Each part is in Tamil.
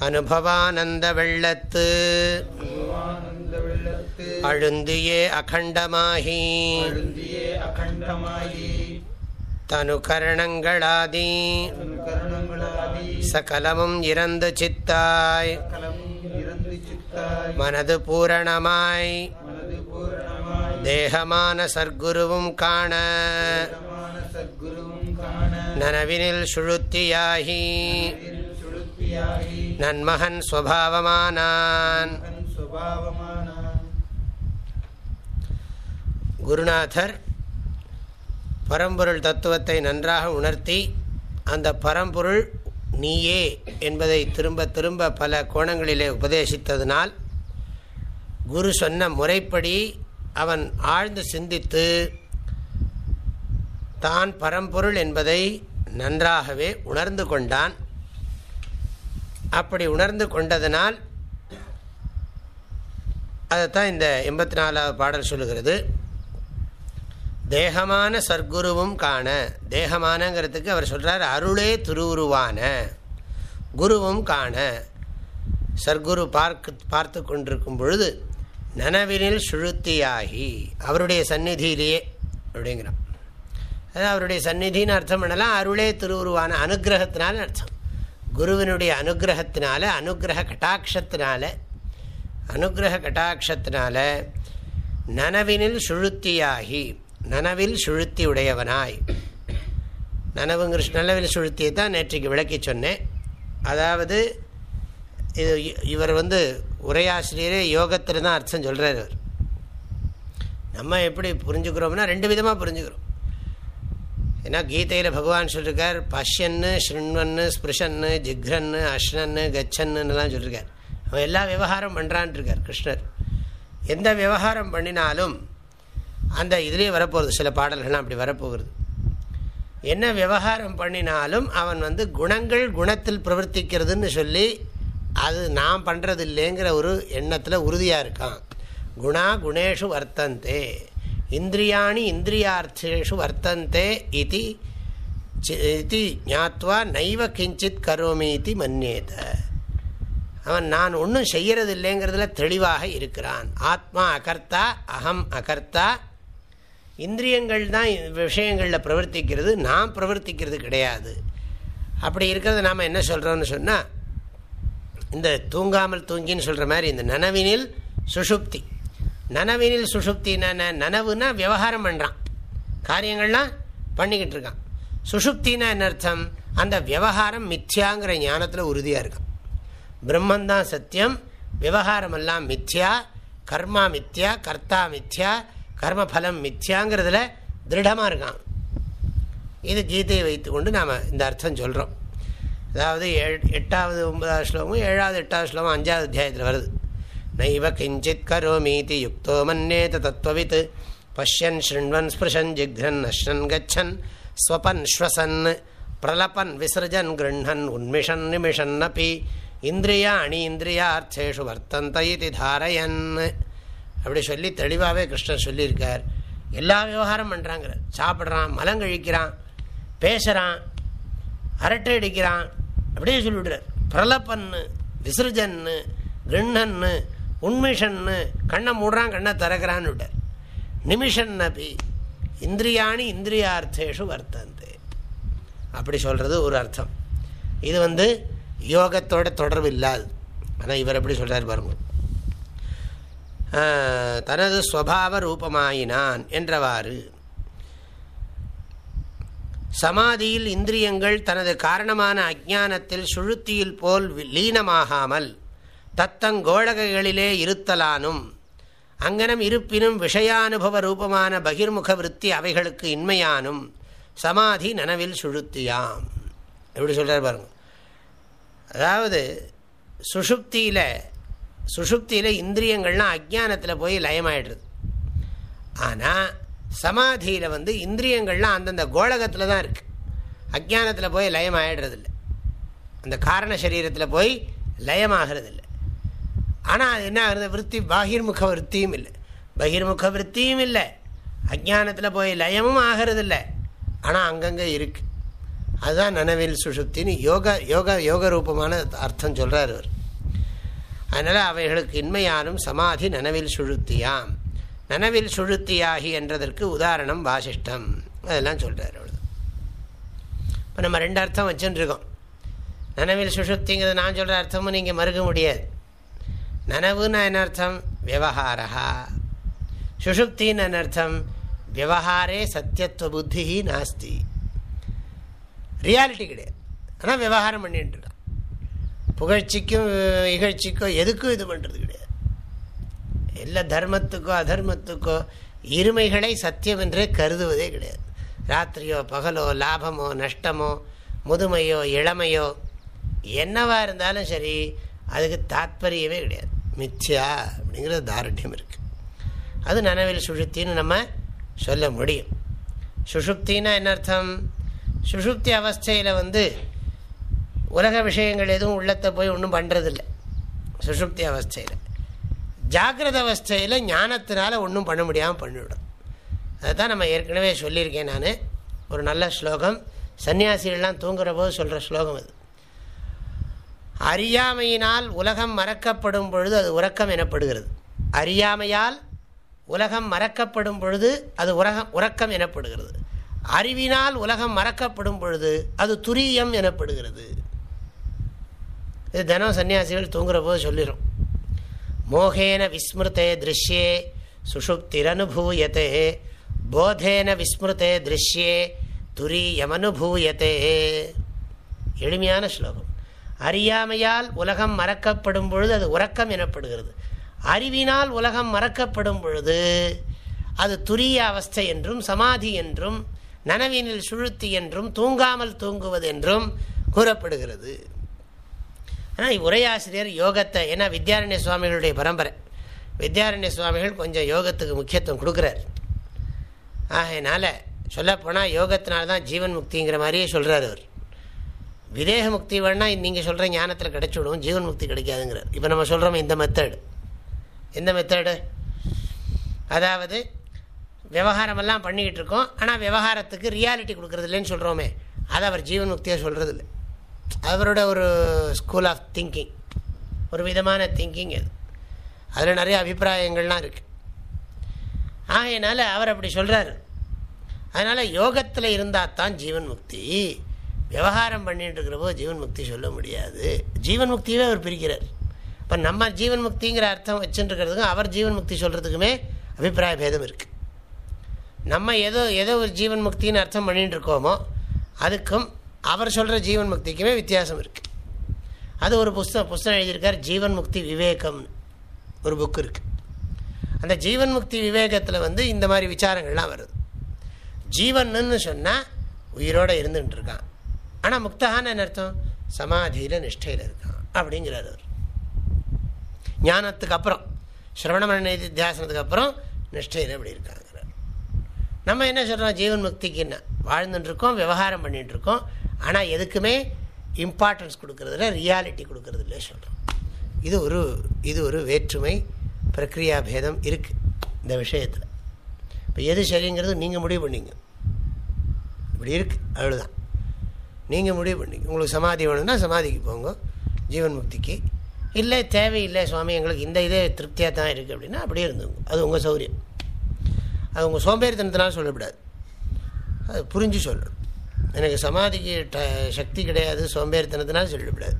அனுபவானந்த வெள்ளத்து அழுந்தியே அகண்டமாகி. தனு கரணங்களாதி சகலமும் இறந்து சித்தாய். மனது பூரணமாய். தேகமான சர்க்குருவும் காண. நனவினில் சுழுத்தியாகி. நன்மகன் சுவாவமானான் குருநாதர் பரம்பொருள் தத்துவத்தை நன்றாக உணர்த்தி அந்த பரம்பொருள் நீயே என்பதை திரும்ப திரும்ப பல கோணங்களிலே உபதேசித்ததினால் குரு சொன்ன முறைப்படி அவன் ஆழ்ந்து சிந்தித்து தான் பரம்பொருள் என்பதை நன்றாகவே உணர்ந்து கொண்டான் அப்படி உணர்ந்து கொண்டதனால் அதைத்தான் இந்த எண்பத்தி நாலாவது பாடல் சொல்லுகிறது. தேகமான சர்க்குருவும் காண. தேகமானங்கிறதுக்கு அவர் சொல்கிறார் அருளே திருவுருவான. குருவும் காண. சர்க்குரு பார்க்கு பார்த்து கொண்டிருக்கும் பொழுது நனவினில் சுழுத்தியாகி. அவருடைய சந்நிதியிலேயே அப்படிங்கிறான். அதாவது அவருடைய சந்நிதின்னு அர்த்தம் பண்ணலாம் அருளே திருவுருவான. அனுகிரகத்தினால அர்த்தம். குருவினுடைய அனுகிரகத்தினால அனுகிரக கட்டாட்சத்தினால அனுகிரக கட்டாட்சத்தினால நனவினில் சுழுத்தியாகி நனவில் சுழுத்தி உடையவனாய். நனவுங்கிற நனவில் சுழுத்தியை தான் நேற்றைக்கு விளக்கி சொன்னேன். அதாவது இது இவர் வந்து உரையாசிரியரே யோகத்தில் தான் அர்த்தம் சொல்கிறார் இவர். நம்ம எப்படி புரிஞ்சுக்கிறோம்னா ரெண்டு விதமாக புரிஞ்சுக்கிறோம். ஏன்னா கீதையில் பகவான் சொல்லியிருக்கார் பஷ்யன்னு ஸ்ருண்வன்னு ஸ்பிருஷன்னு ஜிக்ரன்னு அஷ்னன்னு கச்சன்னுலாம் சொல்லியிருக்கார் அவன் எல்லா விவகாரம் பண்ணுறான் இருக்கார் கிருஷ்ணர். எந்த விவகாரம் பண்ணினாலும் அந்த இதுலேயே வரப்போகிறது சில பாடல்கள்லாம் அப்படி வரப்போகிறது என்ன விவகாரம் பண்ணினாலும் அவன் வந்து குணங்கள் குணத்தில் பிரவர்த்திக்கிறதுன்னு சொல்லி அது நான் பண்ணுறது இல்லைங்கிற ஒரு எண்ணத்தில் உறுதியாக இருக்கான். குணா குணேஷு வர்த்தந்தே. இந்திரியாணி இந்திரியார்த்தேஷு வர்த்தந்தே இது இது ஞாத்வா நைவ கிஞ்சித் கரோமி இது மன்னியத அவன் நான் ஒன்றும் செய்கிறது இல்லைங்கிறதுல தெளிவாக இருக்கிறான். ஆத்மா அகர்த்தா அகம் அகர்த்தா. இந்திரியங்கள் தான் விஷயங்களில் பிரவர்த்திக்கிறது நாம் பிரவர்த்திக்கிறது கிடையாது. அப்படி இருக்கிறத நாம் என்ன சொல்கிறோம்னு சொன்னால் இந்த தூங்காமல் தூங்கின்னு சொல்கிற மாதிரி இந்த நனவினில் சுஷுப்தி நனவினில் சுஷுப்தினா நனவுனா விவகாரம் பண்ணுறான் காரியங்கள்லாம் பண்ணிக்கிட்டு இருக்கான். சுஷுப்தினா என்ன அர்த்தம்? அந்த விவகாரம் மித்யாங்கிற ஞானத்தில் உறுதியாக இருக்கான். பிரம்மந்தான் சத்தியம் விவகாரமெல்லாம் மித்யா கர்மா மித்யா கர்த்தா மித்யா கர்மஃபலம் மித்யாங்கிறதுல திருடமாக இருக்கான். இது கீதையை வைத்துக்கொண்டு நாம் இந்த அர்த்தம் சொல்கிறோம் அதாவது எட்டாவது ஒன்பதாவது ஸ்லோகமும் ஏழாவது எட்டாவது ஸ்லோகம் அஞ்சாவது அத்தியாயத்தில் வருது. நைவ கிஞ்சித் கரோமீதி யுக்தோ மன்னேத தத்துவவித் பஷ்யன் ஸ்ருண்வன் ஸ்பிருஷன் ஜிக்ரன் அஷ்ணன் கச்சன் ஸ்வபன் ஸ்வசன் பிரலபன் விசர்ஜன் கிருண்ணன் உன்மிஷன் நிமிஷன் அப்பி இந்திரியாணி இந்திரியார்த்தேஷு வர்த்தந்த இது தாரயன் அப்படி சொல்லி தெளிவாகவே கிருஷ்ணர் சொல்லியிருக்கார். எல்லா விவகாரம் பண்ணுறாங்கிற சாப்பிட்றான் மலம் கழிக்கிறான் பேசுகிறான் அரட்டை அடிக்கிறான் அப்படியே சொல்லிவிடுறார். பிரலப்பன்னு விசர்ஜன்னு கிருண்ணன்னு உண்மிஷன்னு கண்ணை மூடுறான் கண்ணை திறக்கிறான்னு விட்டார் நிமிஷன் அப்படி இந்திரியாணி இந்திரியார்த்தேஷு வர்த்தந்தே. அப்படி சொல்கிறது ஒரு அர்த்தம். இது வந்து யோகத்தோட தொடர்பு இல்லாது. ஆனால் இவர் எப்படி சொல்கிறார் பாருங்க. தனது ஸ்வபாவ ரூபமாயினான் என்றவாறு. சமாதியில் இந்திரியங்கள் தனது காரணமான அஜானத்தில் சுழுத்தியில் போல் லீனமாகாமல் தத்தங்கோழகைகளிலே இருத்தலானும். அங்கனம் இருப்பினும் விஷயானுபவ ரூபமான பகிர்முக விற்பி அவைகளுக்கு இன்மையானும். சமாதி நனவில் சுழுத்தியாம். எப்படி சொல்கிறார் பாருங்க. அதாவது சுஷுப்தியில் சுஷுப்தியில் இந்திரியங்கள்லாம் அஜானத்தில் போய் லயமாயிடுறது ஆனால் சமாதியில் வந்து இந்திரியங்கள்லாம் அந்தந்த கோலகத்தில் தான் இருக்குது அஜானத்தில் போய் லயம் ஆகிடுறதில்ல அந்த காரண சரீரத்தில் போய் லயமாகிறது ஆனால் அது என்ன ஆகுது? விற்பி பாகிர்முக விற்த்தியும் இல்லை பகிர்முக விற்த்தியும் இல்லை அஜானத்தில் போய் லயமும் ஆகிறதில்ல. ஆனால் அங்கங்கே இருக்குது அதுதான் நனவில் சுஷுப்தின்னு யோகா யோகா யோக ரூபமான அர்த்தம் சொல்கிறார் அவர் அதனால் அவைகளுக்கு இன்மையானும் சமாதி நனவில் சுழுத்தியாம் நனவில் சுழுத்தியாகி என்றதற்கு உதாரணம் வாசிஷ்டம். அதெல்லாம் சொல்கிறார் அவ்வளோ இப்போ நம்ம ரெண்டு அர்த்தம் வச்சுருக்கோம். நனவில் சுஷுப்திங்கிறது நான் சொல்கிற அர்த்தமும் நீங்கள் மறுக்க முடியாது. நனவுன்னு என்ன அர்த்தம்? விவகாரா சுஷுப்தின்னு என்ன அர்த்தம்? விவகாரே சத்தியத்துவ புத்தி நாஸ்தி. ரியாலிட்டி கிடையாது. ஆனால் விவகாரம் பண்ணிட்டு இருக்கான். புகழ்ச்சிக்கும் இகழ்ச்சிக்கும் எதுக்கும் இது பண்ணுறது கிடையாது. எல்லா தர்மத்துக்கோ அதர்மத்துக்கோ இருமைகளை சத்தியம் என்றே கருதுவதே கிடையாது. ராத்திரியோ பகலோ லாபமோ நஷ்டமோ முதுமையோ இளமையோ என்னவா இருந்தாலும் சரி அதுக்கு தாத்பரியமே கிடையாது. மித்யா அப்படிங்கிறது தாரண்யம் இருக்குது அது நனவில் சுஷுப்தின்னு நம்ம சொல்ல முடியும். சுஷுப்தின்னா என்ன அர்த்தம்? சுஷுப்தி அவஸ்தையில் வந்து உலக விஷயங்கள் எதுவும் உள்ளத்தை போய் ஒன்றும் பண்ணுறதில்ல சுஷுப்தி அவஸ்தையில். ஜாகிரத அவஸ்தையில் ஞானத்தினால ஒன்றும் பண்ண முடியாமல் பண்ணிவிடும். அதை தான் நம்ம ஏற்கனவே சொல்லியிருக்கேன் நான். ஒரு நல்ல ஸ்லோகம். சன்னியாசிகள்லாம் தூங்குற போது சொல்கிற ஸ்லோகம் அது. அறியாமையினால் உலகம் மறக்கப்படும் பொழுது அது உறக்கம் எனப்படுகிறது. அறியாமையால் உலகம் மறக்கப்படும் பொழுது அது உலகம் உறக்கம் எனப்படுகிறது. அறிவினால் உலகம் மறக்கப்படும் பொழுது அது துரியம் எனப்படுகிறது. இது தினம் சன்னியாசிகள் தூங்குற போது சொல்லிடும் மோகேன விஸ்மிருத்தே திருஷ்யே சுஷுப்திரனுபூயத்தே போதேன விஸ்மிருத்தே திருஷ்யே துரியமனுபூயத்தே எளிமையான ஸ்லோகம். அறியாமையால் உலகம் மறக்கப்படும் பொழுது அது உறக்கம் எனப்படுகிறது. அறிவினால் உலகம் மறக்கப்படும் பொழுது அது துரிய அவஸ்தை என்றும் சமாதி என்றும் நனவினில் சுழுத்தி என்றும் தூங்காமல் தூங்குவது என்றும் கூறப்படுகிறது. ஆனால் உரையாசிரியர் யோகத்தை ஏன்னா வித்யாரண்ய சுவாமிகளுடைய பரம்பரை. வித்யாரண்ய சுவாமிகள் கொஞ்சம் யோகத்துக்கு முக்கியத்துவம் கொடுக்குறார். ஆகையினால சொல்லப்போனால் யோகத்தினால்தான் ஜீவன் முக்திங்கிற மாதிரியே சொல்கிறார் அவர். விதேக முக்தி வேணால் நீங்கள் சொல்கிற ஞானத்தில் கிடைச்சிவிடும் ஜீவன் முக்தி கிடைக்காதுங்கிறார். இப்போ நம்ம சொல்கிறோம் இந்த மெத்தடு எந்த மெத்தடு அதாவது விவகாரமெல்லாம் பண்ணிக்கிட்டு இருக்கோம் ஆனால் விவகாரத்துக்கு ரியாலிட்டி கொடுக்குறது இல்லைன்னு சொல்கிறோமே அதை அவர் ஜீவன் முக்தியாக சொல்கிறது இல்லை அவரோட ஒரு ஸ்கூல் ஆஃப் திங்கிங் ஒரு விதமான திங்கிங் அது. அதில் நிறைய அபிப்பிராயங்கள்லாம் இருக்குது ஆகையினால அவர் அப்படி சொல்கிறார் அதனால் யோகத்தில் இருந்தால் தான் ஜீவன் முக்தி. விவகாரம் பண்ணிட்டு இருக்கிறப்போ ஜீவன் முக்தி சொல்ல முடியாது. ஜீவன் முக்தியவே அவர் பிரிக்கிறார். இப்போ நம்ம ஜீவன் முக்திங்கிற அர்த்தம் வச்சுட்டுருக்கிறதுக்கும் அவர் ஜீவன் முக்தி சொல்கிறதுக்குமே அபிப்பிராய பேதம் இருக்குது நம்ம ஏதோ ஏதோ ஒரு ஜீவன் முக்தின்னு அர்த்தம் பண்ணிட்டு இருக்கோமோ அதுக்கும் அவர் சொல்கிற ஜீவன் முக்திக்குமே வித்தியாசம் இருக்குது அது ஒரு புஸ்தகம் புஸ்தகம் எழுதியிருக்கார் ஜீவன் முக்தி விவேகம்னு. ஒரு புக் இருக்குது அந்த ஜீவன் முக்தி விவேகத்தில் வந்து இந்த மாதிரி விசாரங்கள்லாம் வருது. ஜீவன்னு சொன்னால் உயிரோடு இருந்துகிட்டு இருக்கான் ஆனால் முக்தகான்னு என்ன அர்த்தம்? சமாதியில் நிஷ்டையில் இருக்கான் அப்படிங்கிறார் அவர். ஞானத்துக்கு அப்புறம் சிரவணமண நிதி தியாசனத்துக்கு அப்புறம் நிஷ்டையில் அப்படி இருக்காங்கிறார். நம்ம என்ன சொல்கிறோம் ஜீவன் முக்திக்கு என்ன? வாழ்ந்துட்டுருக்கோம் விவகாரம் பண்ணிகிட்ருக்கோம் ஆனால் எதுக்குமே இம்பார்ட்டன்ஸ் கொடுக்கறதில்ல ரியாலிட்டி கொடுக்கறதில்ல சொல்கிறோம் இது ஒரு இது ஒரு வேற்றுமை பிரக்ரியா பேதம் இருக்குது இந்த விஷயத்தில். இப்போ எது சரிங்கிறது நீங்கள் முடிவு பண்ணிங்க. இப்படி இருக்குது அவ்வளோதான் நீங்கள் முடிவு பண்ணி உங்களுக்கு சமாதி வேணும்னா சமாதிக்கு போங்க ஜீவன் முக்திக்கு இல்லை தேவையில்லை சுவாமி எங்களுக்கு இந்த இதே திருப்தியாக தான் இருக்குது அப்படின்னா அப்படியே இருந்துங்க. அது உங்கள் சௌரியம். அது உங்கள் சோம்பேறித்தனத்தினால சொல்லக்கூடாது அது புரிஞ்சு சொல்லணும். எனக்கு சமாதிக்கு ட சக்தி கிடையாது சோம்பேறித்தனத்தினால சொல்லக்கூடாது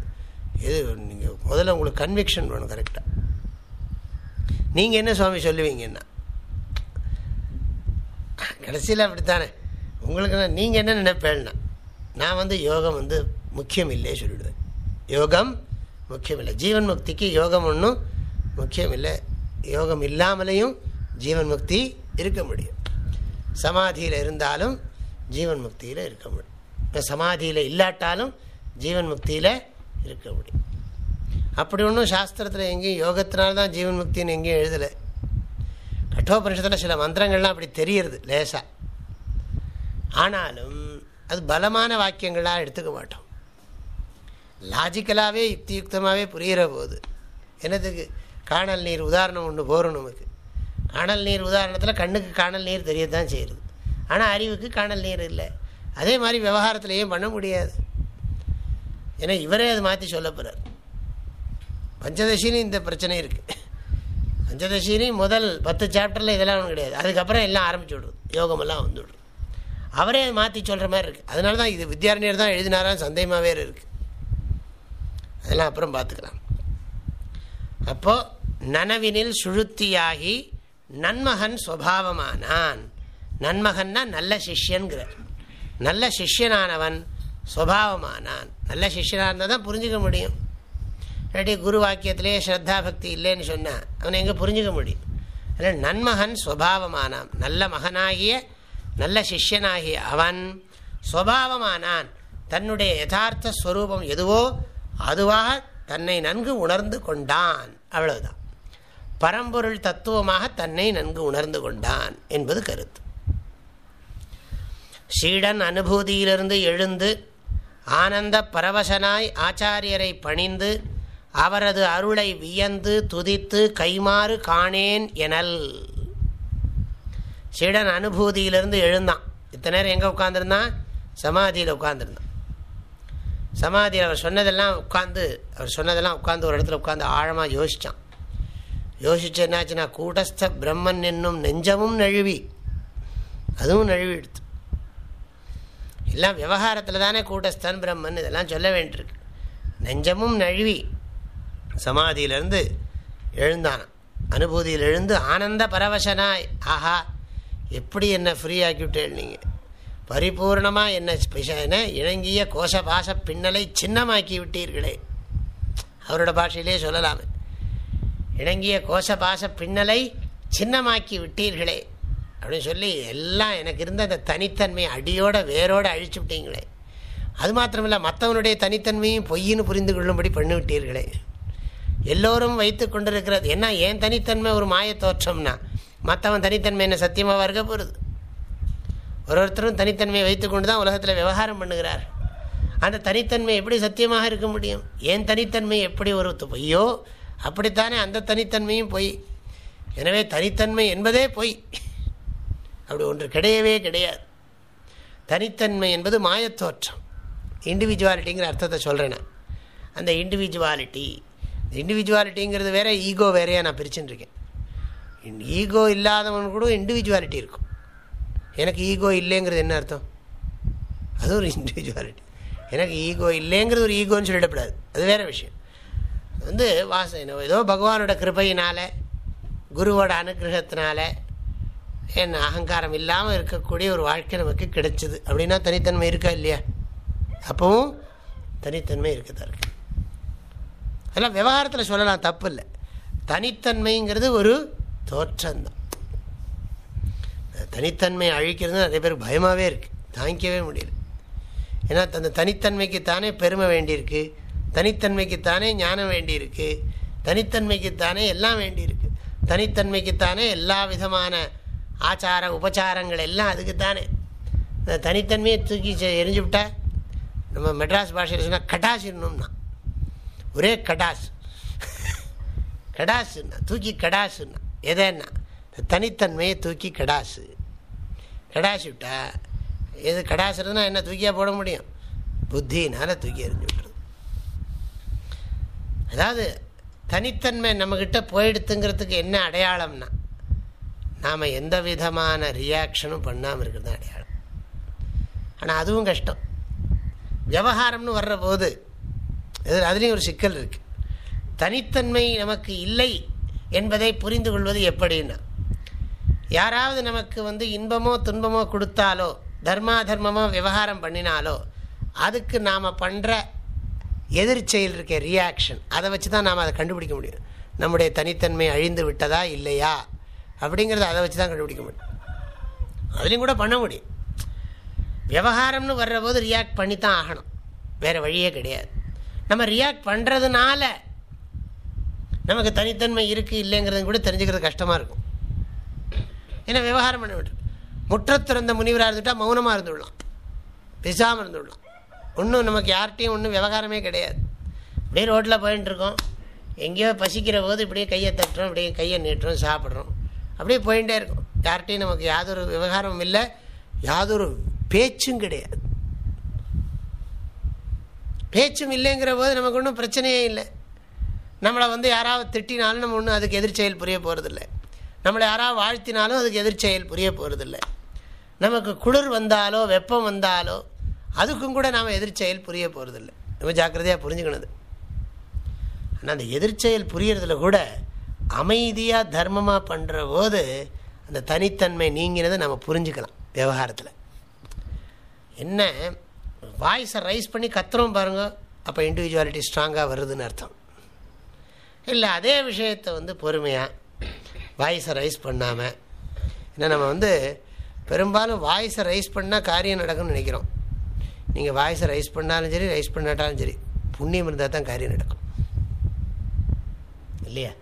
இது நீங்கள் முதல்ல உங்களுக்கு கன்விக்ஷன் வேணும் கரெக்டாக நீங்கள் என்ன சுவாமி சொல்லுவீங்கன்னா கடைசியில் அப்படித்தானே. உங்களுக்கு நீங்கள் என்ன நினைப்பேன்னா நான் வந்து யோகம் வந்து முக்கியம் இல்லையே சொல்லிவிடுவேன் யோகம் முக்கியம் இல்லை ஜீவன் முக்திக்கு யோகம் ஒன்றும் முக்கியம் இல்லை யோகம் இல்லாமலேயும் ஜீவன் முக்தி இருக்க முடியும். சமாதியில் இருந்தாலும் ஜீவன் முக்தியில் இருக்க முடியும். இப்போ சமாதியில் இல்லாட்டாலும் ஜீவன் முக்தியில் இருக்க முடியும். அப்படி ஒன்றும் சாஸ்திரத்தில் எங்கேயும் யோகத்தினால்தான் ஜீவன் முக்தின்னு எங்கேயும் எழுதலை. கட்டோபனிஷத்தில் சில மந்திரங்கள்லாம் அப்படி தெரியறது லேசாக ஆனாலும் அது பலமான வாக்கியங்களாக எடுத்துக்க மாட்டோம். லாஜிக்கலாகவே யுக்தியுக்தமாகவே புரிகிற போது என்னதுக்கு? காணல் நீர் உதாரணம் ஒன்று போகிறோம் நமக்கு. காணல் நீர் உதாரணத்தில் கண்ணுக்கு காணல் நீர் தெரியத்தான் செய்கிறது ஆனால் அறிவுக்கு காணல் நீர் இல்லை. அதே மாதிரி விவகாரத்தில் பண்ண முடியாது? ஏன்னா இவரே அது மாற்றி சொல்ல போகிறார் பஞ்சதசின்னு இந்த பிரச்சனை இருக்குது பஞ்சதசின்னு முதல் பத்து சாப்டரில் இதெல்லாம் ஒன்றும் கிடையாது. அதுக்கப்புறம் எல்லாம் ஆரம்பிச்சு விடுறது. யோகமெல்லாம் வந்துவிடும் அவரே அதை மாற்றி சொல்கிற மாதிரி இருக்குது அதனால தான் இது வித்யாரண்யர் தான் எழுதினாரான்னு சந்தேகமாகவே இருக்குது அதெல்லாம் அப்புறம் பார்த்துக்கலாம். அப்போது நனவினில் சுழுத்தியாகி நன்மகன் சுவாவமானான். நன்மகன்னா நல்ல சிஷ்யன்கிறார். நல்ல சிஷ்யனானவன் சுவாவமானான். நல்ல சிஷ்யனாக இருந்தால் தான் புரிஞ்சுக்க முடியும். இல்லாட்டி குரு வாக்கியத்திலே ஸ்ரத்தா பக்தி இல்லைன்னு சொன்னால் அவனை எங்கே புரிஞ்சுக்க முடியும்? அதில் நன்மகன் சுவாவமானான். நல்ல மகனாகிய நல்ல சிஷ்யனாகிய அவன் சுவாவமானான். தன்னுடைய யதார்த்த ஸ்வரூபம் எதுவோ அதுவாக தன்னை நன்கு உணர்ந்து கொண்டான். அவ்வளவுதான். பரம்பொருள் தத்துவமாக தன்னை நன்கு உணர்ந்து கொண்டான் என்பது கருத்து. சீடன் அனுபூதியிலிருந்து எழுந்து ஆனந்த பரவசனாய் ஆச்சாரியரை பணிந்து அவரது அருளை வியந்து துதித்து கைமாறு காணேன் எனல். சீடன் அனுபூதியிலிருந்து எழுந்தான். இத்தனை நேரம் எங்கே உட்காந்துருந்தான் சமாதியில் உட்காந்துருந்தான் சமாதியில் அவர் சொன்னதெல்லாம் உட்காந்து அவர் சொன்னதெல்லாம் உட்காந்து ஒரு இடத்துல உட்காந்து ஆழமாக யோசித்தான் யோசிச்சு என்னாச்சுன்னா கூட்டஸ்த பிரம்மன் என்னும் நெஞ்சமும் நழுவி. அதுவும் நழுவி எடுத்து. எல்லாம் விவகாரத்தில் தானே கூட்டஸ்தன் பிரம்மன் இதெல்லாம் சொல்ல வேண்டியிருக்கு. நெஞ்சமும் நழுவி. சமாதியிலிருந்து எழுந்தான். அனுபூதியில் எழுந்து ஆனந்த பரவசனாய். ஆஹா எப்படி என்ன ஃப்ரீ ஆக்கிவிட்டேன் நீங்கள் பரிபூர்ணமாக என்ன ஸ்பெஷன இணங்கிய கோஷ பாச பின்னலை சின்னமாக்கி விட்டீர்களே அவரோட பாஷையிலே சொல்லலாமே. இணங்கிய கோஷ பாச பின்னலை சின்னமாக்கி விட்டீர்களே அப்படின்னு சொல்லி எல்லாம் எனக்கு இருந்த அந்த தனித்தன்மையை அடியோட வேரோடு அழிச்சு விட்டீங்களே. அது மாத்திரமில்ல மற்றவனுடைய தனித்தன்மையும் பொய்ன்னு புரிந்து கொள்ளும்படி பண்ணிவிட்டீர்களே. எல்லோரும் வைத்து கொண்டிருக்கிறது. என்ன ஏன் தனித்தன்மை ஒரு மாய தோற்றம்னா மற்றவன் தனித்தன்மை என்ன சத்தியமாக இருக்க போகிறது ஒரு ஒருத்தரும் தனித்தன்மையை வைத்துக்கொண்டு தான் உலகத்தில் விவகாரம் பண்ணுகிறார். அந்த தனித்தன்மை எப்படி சத்தியமாக இருக்க முடியும்? ஏன் தனித்தன்மை எப்படி ஒரு பொய்யோ அப்படித்தானே அந்த தனித்தன்மையும் பொய்? எனவே தனித்தன்மை என்பதே பொய். அப்படி ஒன்று கிடையவே கிடையாது. தனித்தன்மை என்பது மாயத்தோற்றம். இண்டிவிஜுவாலிட்டிங்கிற அர்த்தத்தை சொல்கிறேன் அந்த இண்டிவிஜுவாலிட்டி இண்டிவிஜுவாலிட்டிங்கிறது வேற ஈகோ வேறையாக நான் பிரிச்சுட்டுருக்கேன் ஈகோ இல்லாதவன் கூட இண்டிவிஜுவாலிட்டி இருக்கும். எனக்கு ஈகோ இல்லைங்கிறது என்ன அர்த்தம்? அது ஒரு இண்டிவிஜுவாலிட்டி எனக்கு ஈகோ இல்லைங்கிறது ஒரு ஈகோன்னு சொல்லிடக்கூடாது. அது வேறு விஷயம். வந்து வாச ஏதோ பகவானோட கிருபையினால் குருவோட அனுகிரகத்தினால என் அகங்காரம் இல்லாமல் இருக்கக்கூடிய ஒரு வாழ்க்கை நமக்கு கிடைச்சிது. அப்படின்னா தனித்தன்மை இருக்கா இல்லையா? அப்பவும் தனித்தன்மை இருக்கதான் இருக்கு. அதெல்லாம் விவகாரத்தில் சொல்லலாம் தப்பு இல்லை தனித்தன்மைங்கிறது ஒரு தோற்றம்தான் தனித்தன்மை அழிக்கிறது நிறைய பேர் பயமாகவே இருக்குது தாங்கிக்கவே முடியல. ஏன்னா அந்த தனித்தன்மைக்குத்தானே பெருமை வேண்டியிருக்கு. தனித்தன்மைக்குத்தானே ஞானம் வேண்டியிருக்கு. தனித்தன்மைக்குத்தானே எல்லாம் வேண்டியிருக்கு. தனித்தன்மைக்குத்தானே எல்லா விதமான ஆச்சார உபச்சாரங்கள் எல்லாம் அதுக்குத்தானே இந்த தனித்தன்மையை தூக்கி எரிஞ்சு விட்டா நம்ம மெட்ராஸ் பாஷையில் சொன்னால் கடாசிடணும்னா ஒரே கடாஸ். கடாசுன்னா தூக்கி கடாசுன்னா எதன்னா தனித்தன்மையை தூக்கி கடாசு. கடாசு விட்டா எது கடாசுறதுனா என்ன தூக்கியாக போட முடியும்? புத்தினால் தூக்கி எறிஞ்சு விட்டுறது அதாவது தனித்தன்மை நம்மக்கிட்ட போயிடுத்துங்கிறதுக்கு என்ன அடையாளம்னா நாம் எந்த விதமான ரியாக்ஷனும் பண்ணாமல் இருக்கிறது அடையாளம். ஆனால் அதுவும் கஷ்டம். விவகாரம்னு வர்ற போது அதுலேயும் ஒரு சிக்கல் இருக்குது தனித்தன்மை நமக்கு இல்லை. என்பதை புரிந்து கொள்வது எப்படின்னா யாராவது நமக்கு வந்து இன்பமோ துன்பமோ கொடுத்தாலோ தர்மா தர்மமோ விவகாரம் பண்ணினாலோ அதுக்கு நாம் பண்ணுற எதிர்ச்செயல் இருக்க ரியாக்ஷன் அதை வச்சு தான் நாம் அதை கண்டுபிடிக்க முடியும். நம்முடைய தனித்தன்மை அழிந்து விட்டதா இல்லையா அப்படிங்கிறத அதை வச்சு தான் கண்டுபிடிக்க முடியும். அதுலேயும் கூட பண்ண முடியும். விவகாரம்னு வர்ற போது ரியாக்ட் பண்ணி தான் ஆகணும். வேறு வழியே கிடையாது. நம்ம ரியாக்ட் பண்ணுறதுனால நமக்கு தனித்தன்மை இருக்குது இல்லைங்கிறது கூட தெரிஞ்சுக்கிறது கஷ்டமாக இருக்கும். ஏன்னா விவகாரம் பண்ண வேண்டும் முற்றத்திறந்த முனிவராக இருந்துட்டால் மௌனமாக இருந்துடலாம். பேசாமல் இருந்துடலாம். ஒன்றும் நமக்கு யார்கிட்டையும் ஒன்றும் விவகாரமே கிடையாது. அப்படியே ரோட்டில் போயின்ட்டுருக்கோம் எங்கேயோ பசிக்கிற போது இப்படியே கையை தட்டுறோம் இப்படியே கையை நீட்டுறோம் சாப்பிட்றோம். அப்படியே போயிட்டே இருக்கும். யார்கிட்டையும் நமக்கு யாதொரு விவகாரமும் இல்லை. யாதொரு பேச்சும் கிடையாது. பேச்சும் இல்லைங்கிற போது நமக்கு ஒன்றும் பிரச்சனையே இல்லை. நம்மளை வந்து யாராவது திட்டினாலும் நம்ம ஒன்றும் அதுக்கு எதிர்ச்செயல் புரிய போகிறதில்ல நம்மளை யாராவது வாழ்த்தினாலும் அதுக்கு எதிர்ச்செயல் புரிய போகிறதில்ல நமக்கு குளிர் வந்தாலோ வெப்பம் வந்தாலோ அதுக்கும் கூட நாம் எதிர்ச்செயல் புரிய போகிறதில்ல நம்ம ஜாக்கிரதையாக புரிஞ்சுக்கணுது ஆனால் அந்த எதிர்ச்செயல் புரியறதுல கூட அமைதியாக தர்மமாக பண்ணுற போது அந்த தனித்தன்மை நீங்கினதை நம்ம புரிஞ்சுக்கலாம் விவகாரத்தில். என்ன? வாய்ஸை ரைஸ் பண்ணி கத்துறோம் பாருங்க. அப்போ இண்டிவிஜுவாலிட்டி ஸ்ட்ராங்காக வருதுன்னு அர்த்தம். இல்லை அதே விஷயத்தை வந்து பொறுமையாக வாய்ஸை ரைஸ் பண்ணாமல் ஏன்னா நம்ம வந்து பெரும்பாலும் வாய்ஸை ரைஸ் பண்ணால் காரியம் நடக்கும்னு நினைக்கிறோம். நீங்கள் வாய்ஸை ரைஸ் பண்ணாலும் சரி ரைஸ் பண்ணாட்டாலும் சரி புண்ணியம் இருந்தால் தான் காரியம் நடக்கும். இல்லையா?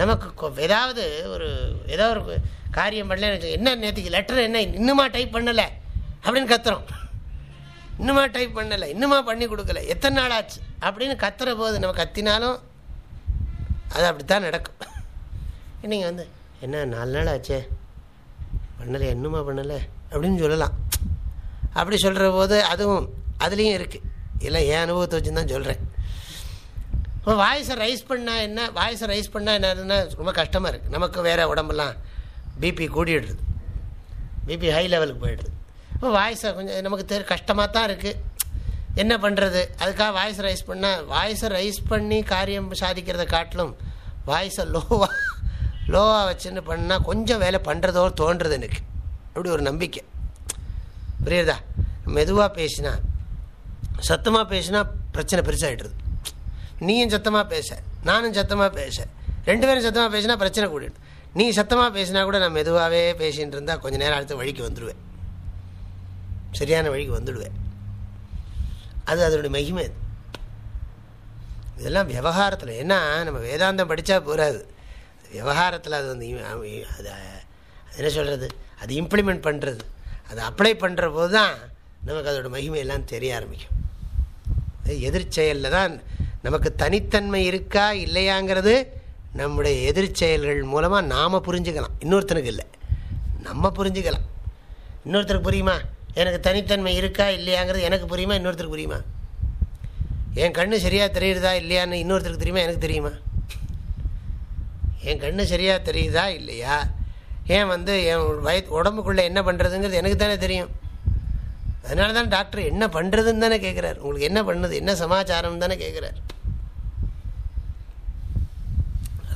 நமக்கு ஏதாவது ஒரு ஏதோ ஒரு காரியம் பண்ணல என்ன நேற்றுக்கு லெட்டர் என்ன இன்னுமா டைப் பண்ணலை அப்படின்னு கத்துறோம். இன்னுமா டைப் பண்ணலை இன்னுமா பண்ணி கொடுக்கல எத்தனை நாள் ஆச்சு அப்படின்னு கத்துற போது நம்ம கத்தினாலும் அது அப்படித்தான் நடக்கும். நீங்கள் வந்து என்ன நாலு நாள் ஆச்சே? பண்ணலை என்னமா பண்ணலை? அப்படின்னு சொல்லலாம். அப்படி சொல்கிற போது அதுவும் அதுலேயும் இருக்குது இல்லை என் அனுபவத்தை வச்சு தான் சொல்கிறேன் இப்போ வாய்ஸை ரைஸ் பண்ணால் என்ன? வாய்ஸை ரைஸ் பண்ணால் என்னதுன்னா ரொம்ப கஷ்டமாக இருக்குது நமக்கு வேறு உடம்பெல்லாம் பிபி கூடிடுது. பிபி ஹை லெவலுக்கு போயிடுது. இப்போ வாய்ஸை கொஞ்சம் நமக்கு தெரி கஷ்டமாக தான் இருக்குது என்ன பண்ணுறது அதுக்காக வாய்ஸ் ரைஸ் பண்ணால் வாய்ஸை ரைஸ் பண்ணி காரியம் சாதிக்கிறத காட்டிலும் வாய்ஸை லோவாக லோவாக வச்சுன்னு பண்ணால் கொஞ்சம் வேலை பண்ணுறதோ தோன்றுறது எனக்கு. அப்படி ஒரு நம்பிக்கை. புரியுறதா மெதுவாக பேசினா சத்தமாக பேசினா பிரச்சனை பெருசாகிடுது நீயும் சத்தமாக பேச நானும் சத்தமாக பேச. ரெண்டு பேரும் சத்தமாக பேசினா பிரச்சனை கூடிடும். நீ சத்தமாக பேசினா கூட நான் மெதுவாகவே பேசிகிட்டு இருந்தால் கொஞ்சம் நேரம் அடுத்த வழிக்கு வந்துடுவேன் சரியான வழிக்கு வந்துடுவேன். அது அதனுடைய மகிமை அது. இதெல்லாம் விவகாரத்தில் ஏன்னா நம்ம வேதாந்தம் படித்தா போகாது விவகாரத்தில் அது வந்து அது என்ன சொல்கிறது அது இம்ப்ளிமெண்ட் பண்ணுறது அதை அப்ளை பண்ணுற போது தான் நமக்கு அதோட மகிமையெல்லாம் தெரிய ஆரம்பிக்கும். எதிர்ச்செயலில் தான் நமக்கு தனித்தன்மை இருக்கா இல்லையாங்கிறது நம்முடைய எதிர்ச்செயல்கள் மூலமாக நாம் புரிஞ்சுக்கலாம். இன்னொருத்தனுக்கு இல்லை. நம்ம புரிஞ்சுக்கலாம். இன்னொருத்தருக்கு புரியுமா? எனக்கு தனித்தன்மை இருக்கா இல்லையாங்கிறது எனக்கு புரியுமா இன்னொருத்தருக்கு புரியுமா? என் கண்ணு சரியாக தெரியுதா இல்லையான்னு இன்னொருத்தருக்கு தெரியுமா எனக்கு தெரியுமா? என் கண்ணு சரியாக தெரியுதா இல்லையா? ஏன் வந்து என் வய உடம்புக்குள்ளே என்ன பண்ணுறதுங்கிறது எனக்கு தானே தெரியும். அதனால தான் டாக்டர் என்ன பண்ணுறதுன்னு தானே கேட்குறாரு உங்களுக்கு என்ன பண்ணுது என்ன சமாச்சாரம் தானே கேட்குறாரு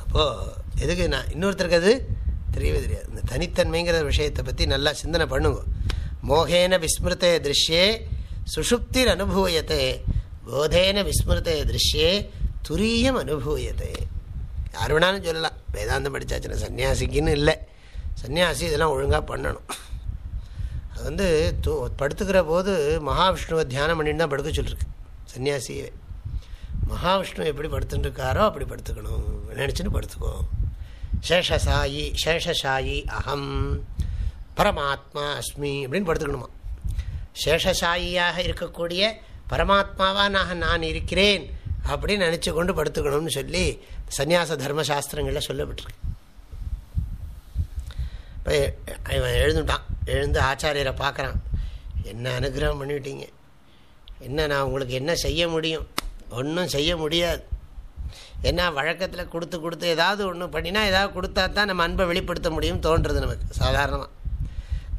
அப்போது எதுக்கு நான் இன்னொருத்தருக்கு அது தெரியவே தெரியாது. இந்த தனித்தன்மைங்கிற விஷயத்தை பற்றி நல்லா சிந்தனை பண்ணுங்க. மோகேன விஸ்மிருத்தே திருஷ்யே சுஷுப்திர் அனுபூயத்தே போதேன விஸ்மிருத்தே திருஷ்யே துரியம் அனுபூயத்தே யார் வேணாலும் சொல்லலாம் வேதாந்தம் படித்தாச்சுன்னா சன்னியாசிக்குன்னு இல்லை. சன்னியாசி இதெல்லாம் ஒழுங்காக பண்ணணும். அது வந்து தூ படுத்துக்கிற போது மகாவிஷ்ணுவை தியானம் பண்ணிட்டு தான் படுக்க சொல்லிருக்கு. சன்னியாசியே. மகாவிஷ்ணு எப்படி படுத்துட்டுருக்காரோ அப்படி படுத்துக்கணும். நினச்சின்னு படுத்துக்கோ. சேஷசாயி சேஷசாயி அகம். பரமாத்மா அஸ்மி அப்படின்னு படுத்துக்கணுமா? சேஷசாயியாக இருக்கக்கூடிய பரமாத்மாவா நான் நான் இருக்கிறேன் அப்படின்னு நினச்சி கொண்டு படுத்துக்கணும்னு சொல்லி சந்நியாச தர்மசாஸ்திரங்களில் சொல்லப்பட்டிருக்கு. இப்போ இவன் எழுந்துட்டான். எழுந்து ஆச்சாரியரை பார்க்குறான். என்ன அனுகிரகம் பண்ணிவிட்டீங்க என்ன நான் உங்களுக்கு என்ன செய்ய முடியும்? ஒன்றும் செய்ய முடியாது. ஏன்னா வழக்கத்தில் கொடுத்து கொடுத்து ஏதாவது ஒன்று பண்ணினா ஏதாவது கொடுத்தா தான் நம்ம அன்பை வெளிப்படுத்த முடியும் தோன்றுறது நமக்கு சாதாரணமாக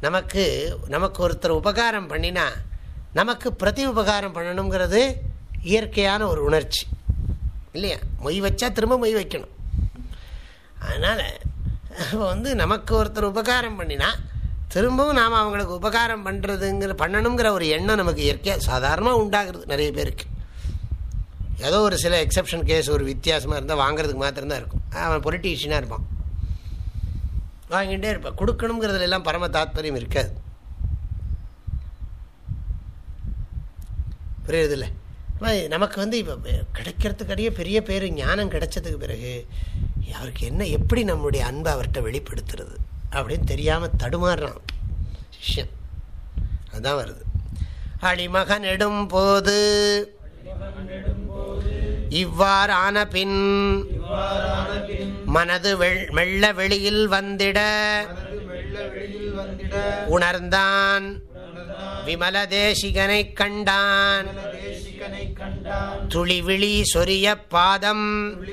நமக்கு நமக்கு ஒருத்தர் உபகாரம் பண்ணினா நமக்கு பிரதி உபகாரம் பண்ணணுங்கிறது இயற்கையான ஒரு உணர்ச்சி. இல்லையா? மொய் வச்சா திரும்ப மொய் வைக்கணும். அதனால் அப்போ வந்து நமக்கு ஒருத்தர் உபகாரம் பண்ணினா திரும்பவும் நாம் அவங்களுக்கு உபகாரம் பண்ணுறதுங்கிற பண்ணணுங்கிற ஒரு எண்ணம் நமக்கு இயற்கையாக சாதாரணமாக உண்டாகிறது நிறைய பேருக்கு. ஏதோ ஒரு சில எக்ஸப்ஷன் கேஸ் ஒரு வித்தியாசமாக இருந்தால் வாங்குறதுக்கு மாத்திரம்தான் இருக்கும். அவன் பொலிட்டீஷியனாக இருப்பான். வாங்கிட்டே இருப்பேன் கொடுக்கணுங்கிறதுல எல்லாம் பரம தாத்பரியம் இருக்காது. புரியுதில்ல நமக்கு வந்து இப்போ கிடைக்கிறதுக்கடியே பெரிய பேர் ஞானம் கிடைச்சதுக்கு பிறகு அவருக்கு என்ன எப்படி நம்முடைய அன்பை அவர்கிட்ட வெளிப்படுத்துறது அப்படின்னு தெரியாமல் தடுமாறுறான் சிஷ்யன். அதுதான் வருது. அடிமகன் நெடும் போது இவ்வாறான பின் மனது மெல்ல வெளியில் வந்திட. உணர்ந்தான். விமல தேசிகனை கண்டான். துளிவிழி சொரிய பாதம்.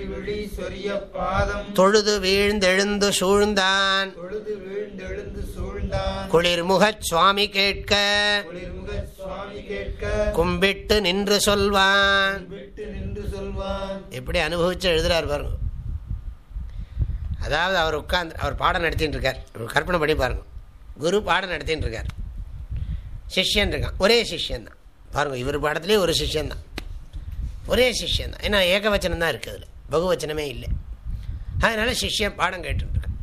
தொழுது வீழ்ந்தெழுந்து சூழ்ந்தான். குளிர்முகச் சுவாமி கேட்க. கும்பிட்டு நின்று சொல்வான். எப்படி அனுபவிச்சு எழுதுறார் பாருங்க. அதாவது அவர் உட்கார்ந்து அவர் பாடம் நடத்திட்டு இருக்கார். கற்பனை பண்ணி பாருங்க. குரு பாடம் நடத்திட்டு இருக்கார். சிஷ்யன் இருக்கான் ஒரே சிஷ்யன் தான் பாருங்கள் இவர் பாடத்துலேயே ஒரு சிஷ்யன் தான் ஒரே சிஷ்யன் தான் ஏன்னா ஏகவச்சனம் தான் இருக்குது. அதில் பகுவச்சனமே இல்லை. அதனால் சிஷ்யன் பாடம் கேட்டுருக்கான்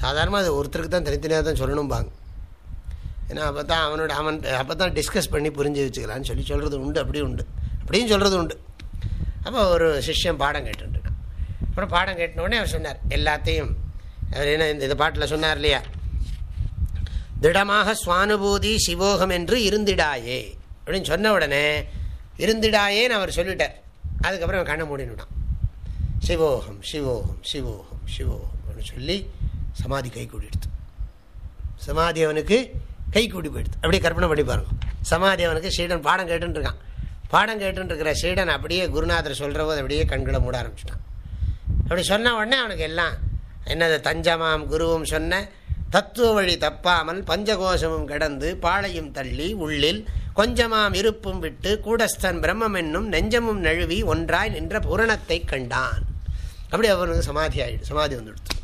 சாதாரணமாக அது ஒருத்தருக்கு தான் தனித்தனியாக தான் சொல்லணும்பாங்க. ஏன்னா அப்போ தான் அவனோட அவன் அப்போ தான் டிஸ்கஸ் பண்ணி புரிஞ்சு வச்சுக்கலான்னு சொல்லி சொல்கிறது உண்டு அப்படி உண்டு. அப்படியும் சொல்கிறது உண்டு. அப்போ ஒரு சிஷ்யம் பாடம் கேட்டுருக்கான். அப்புறம் பாடம் கேட்டினோடனே அவர் சொன்னார் எல்லாத்தையும் அவர் என்ன இந்த பாட்டில் சொன்னார் இல்லையா? திடமாக சுவானுபூதி சிவோகம் என்று இருந்திடாயே. அப்படின்னு சொன்ன உடனே இருந்திடாயேன்னு அவர் சொல்லிட்டார். அதுக்கப்புறம் கண்ணை மூடினுடான் சிவோகம் சிவோகம் சிவோகம் சிவோகம் அப்படின்னு சொல்லி சமாதி கை கூடிடுது சமாதி அவனுக்கு கை கூடி போயிடுது. அப்படியே கற்பனை பண்ணி பாருங்க. சமாதி அவனுக்கு சீடன் பாடம் கேட்டுருக்கான் பாடம் கேட்டுருக்கிற சீடன் அப்படியே குருநாதர் சொல்கிற போது அப்படியே கண்களை மூட ஆரம்பிச்சிட்டான். அப்படி சொன்ன உடனே அவனுக்கு எல்லாம் என்னது தஞ்சமாம் குருவும் சொன்ன தத்துவ வழி தப்பாமல் பஞ்சகோஷமும் கடந்து பாளையும் தள்ளி உள்ளில் கொஞ்சமாம் இருப்பும் விட்டு கூடஸ்தன் பிரம்மம் என்னும் நெஞ்சமும் நழுவி ஒன்றாய் நின்ற பூரணத்தை கண்டான். அப்படி அவனுக்கு சமாதி ஆயிடு சமாதி வந்துடுத்து.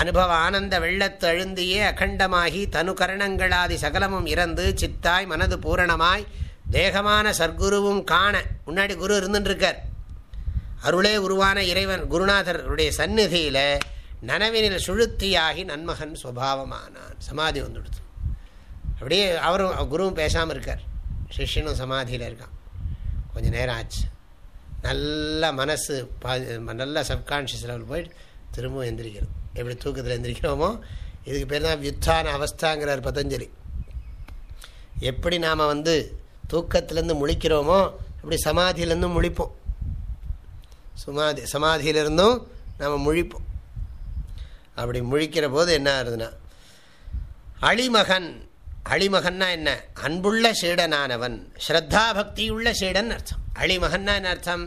அனுபவ ஆனந்த வெள்ளத்து அழுந்தியே அகண்டமாகி தனு கரணங்களாதி சகலமும் இறந்து சித்தாய் மனது பூரணமாய் தேகமான சர்க்குருவும் காண முன்னாடி குரு இருந்துருக்கார் அருளே உருவான இறைவன் குருநாதருடைய சந்நிதியில் நனவினில் சுழுத்தியாகி நன்மகன் சுவாவமானான். சமாதி வந்துடுது. அப்படியே அவரும் குருவும் பேசாமல் இருக்கார். சிஷ்யனும் சமாதியில் இருக்கான். கொஞ்சம் நேரம் ஆச்சு. நல்ல மனசு நல்ல சப்கான்ஷியஸ் லெவல் போயிட்டு திரும்பவும் எந்திரிக்கிறது. எப்படி தூக்கத்தில் எந்திரிக்கிறோமோ இதுக்கு பேர் தான் வியுத்தான அவஸ்தாங்கிறார் பதஞ்சலி. எப்படி நாம் வந்து தூக்கத்திலேருந்து முழிக்கிறோமோ அப்படி சமாதியிலேருந்தும் முழிப்போம். சுமாதி சமாதியிலிருந்தும் நாம் முழிப்போம். அப்படி முழிக்கிற போது என்ன ஆகுதுன்னா அழிமகன் அழிமகன்னா என்ன? அன்புள்ள சீடனானவன் ஸ்ரத்தா பக்தி உள்ள சீடன் அர்த்தம். அழிமகன்னா என்ன அர்த்தம்?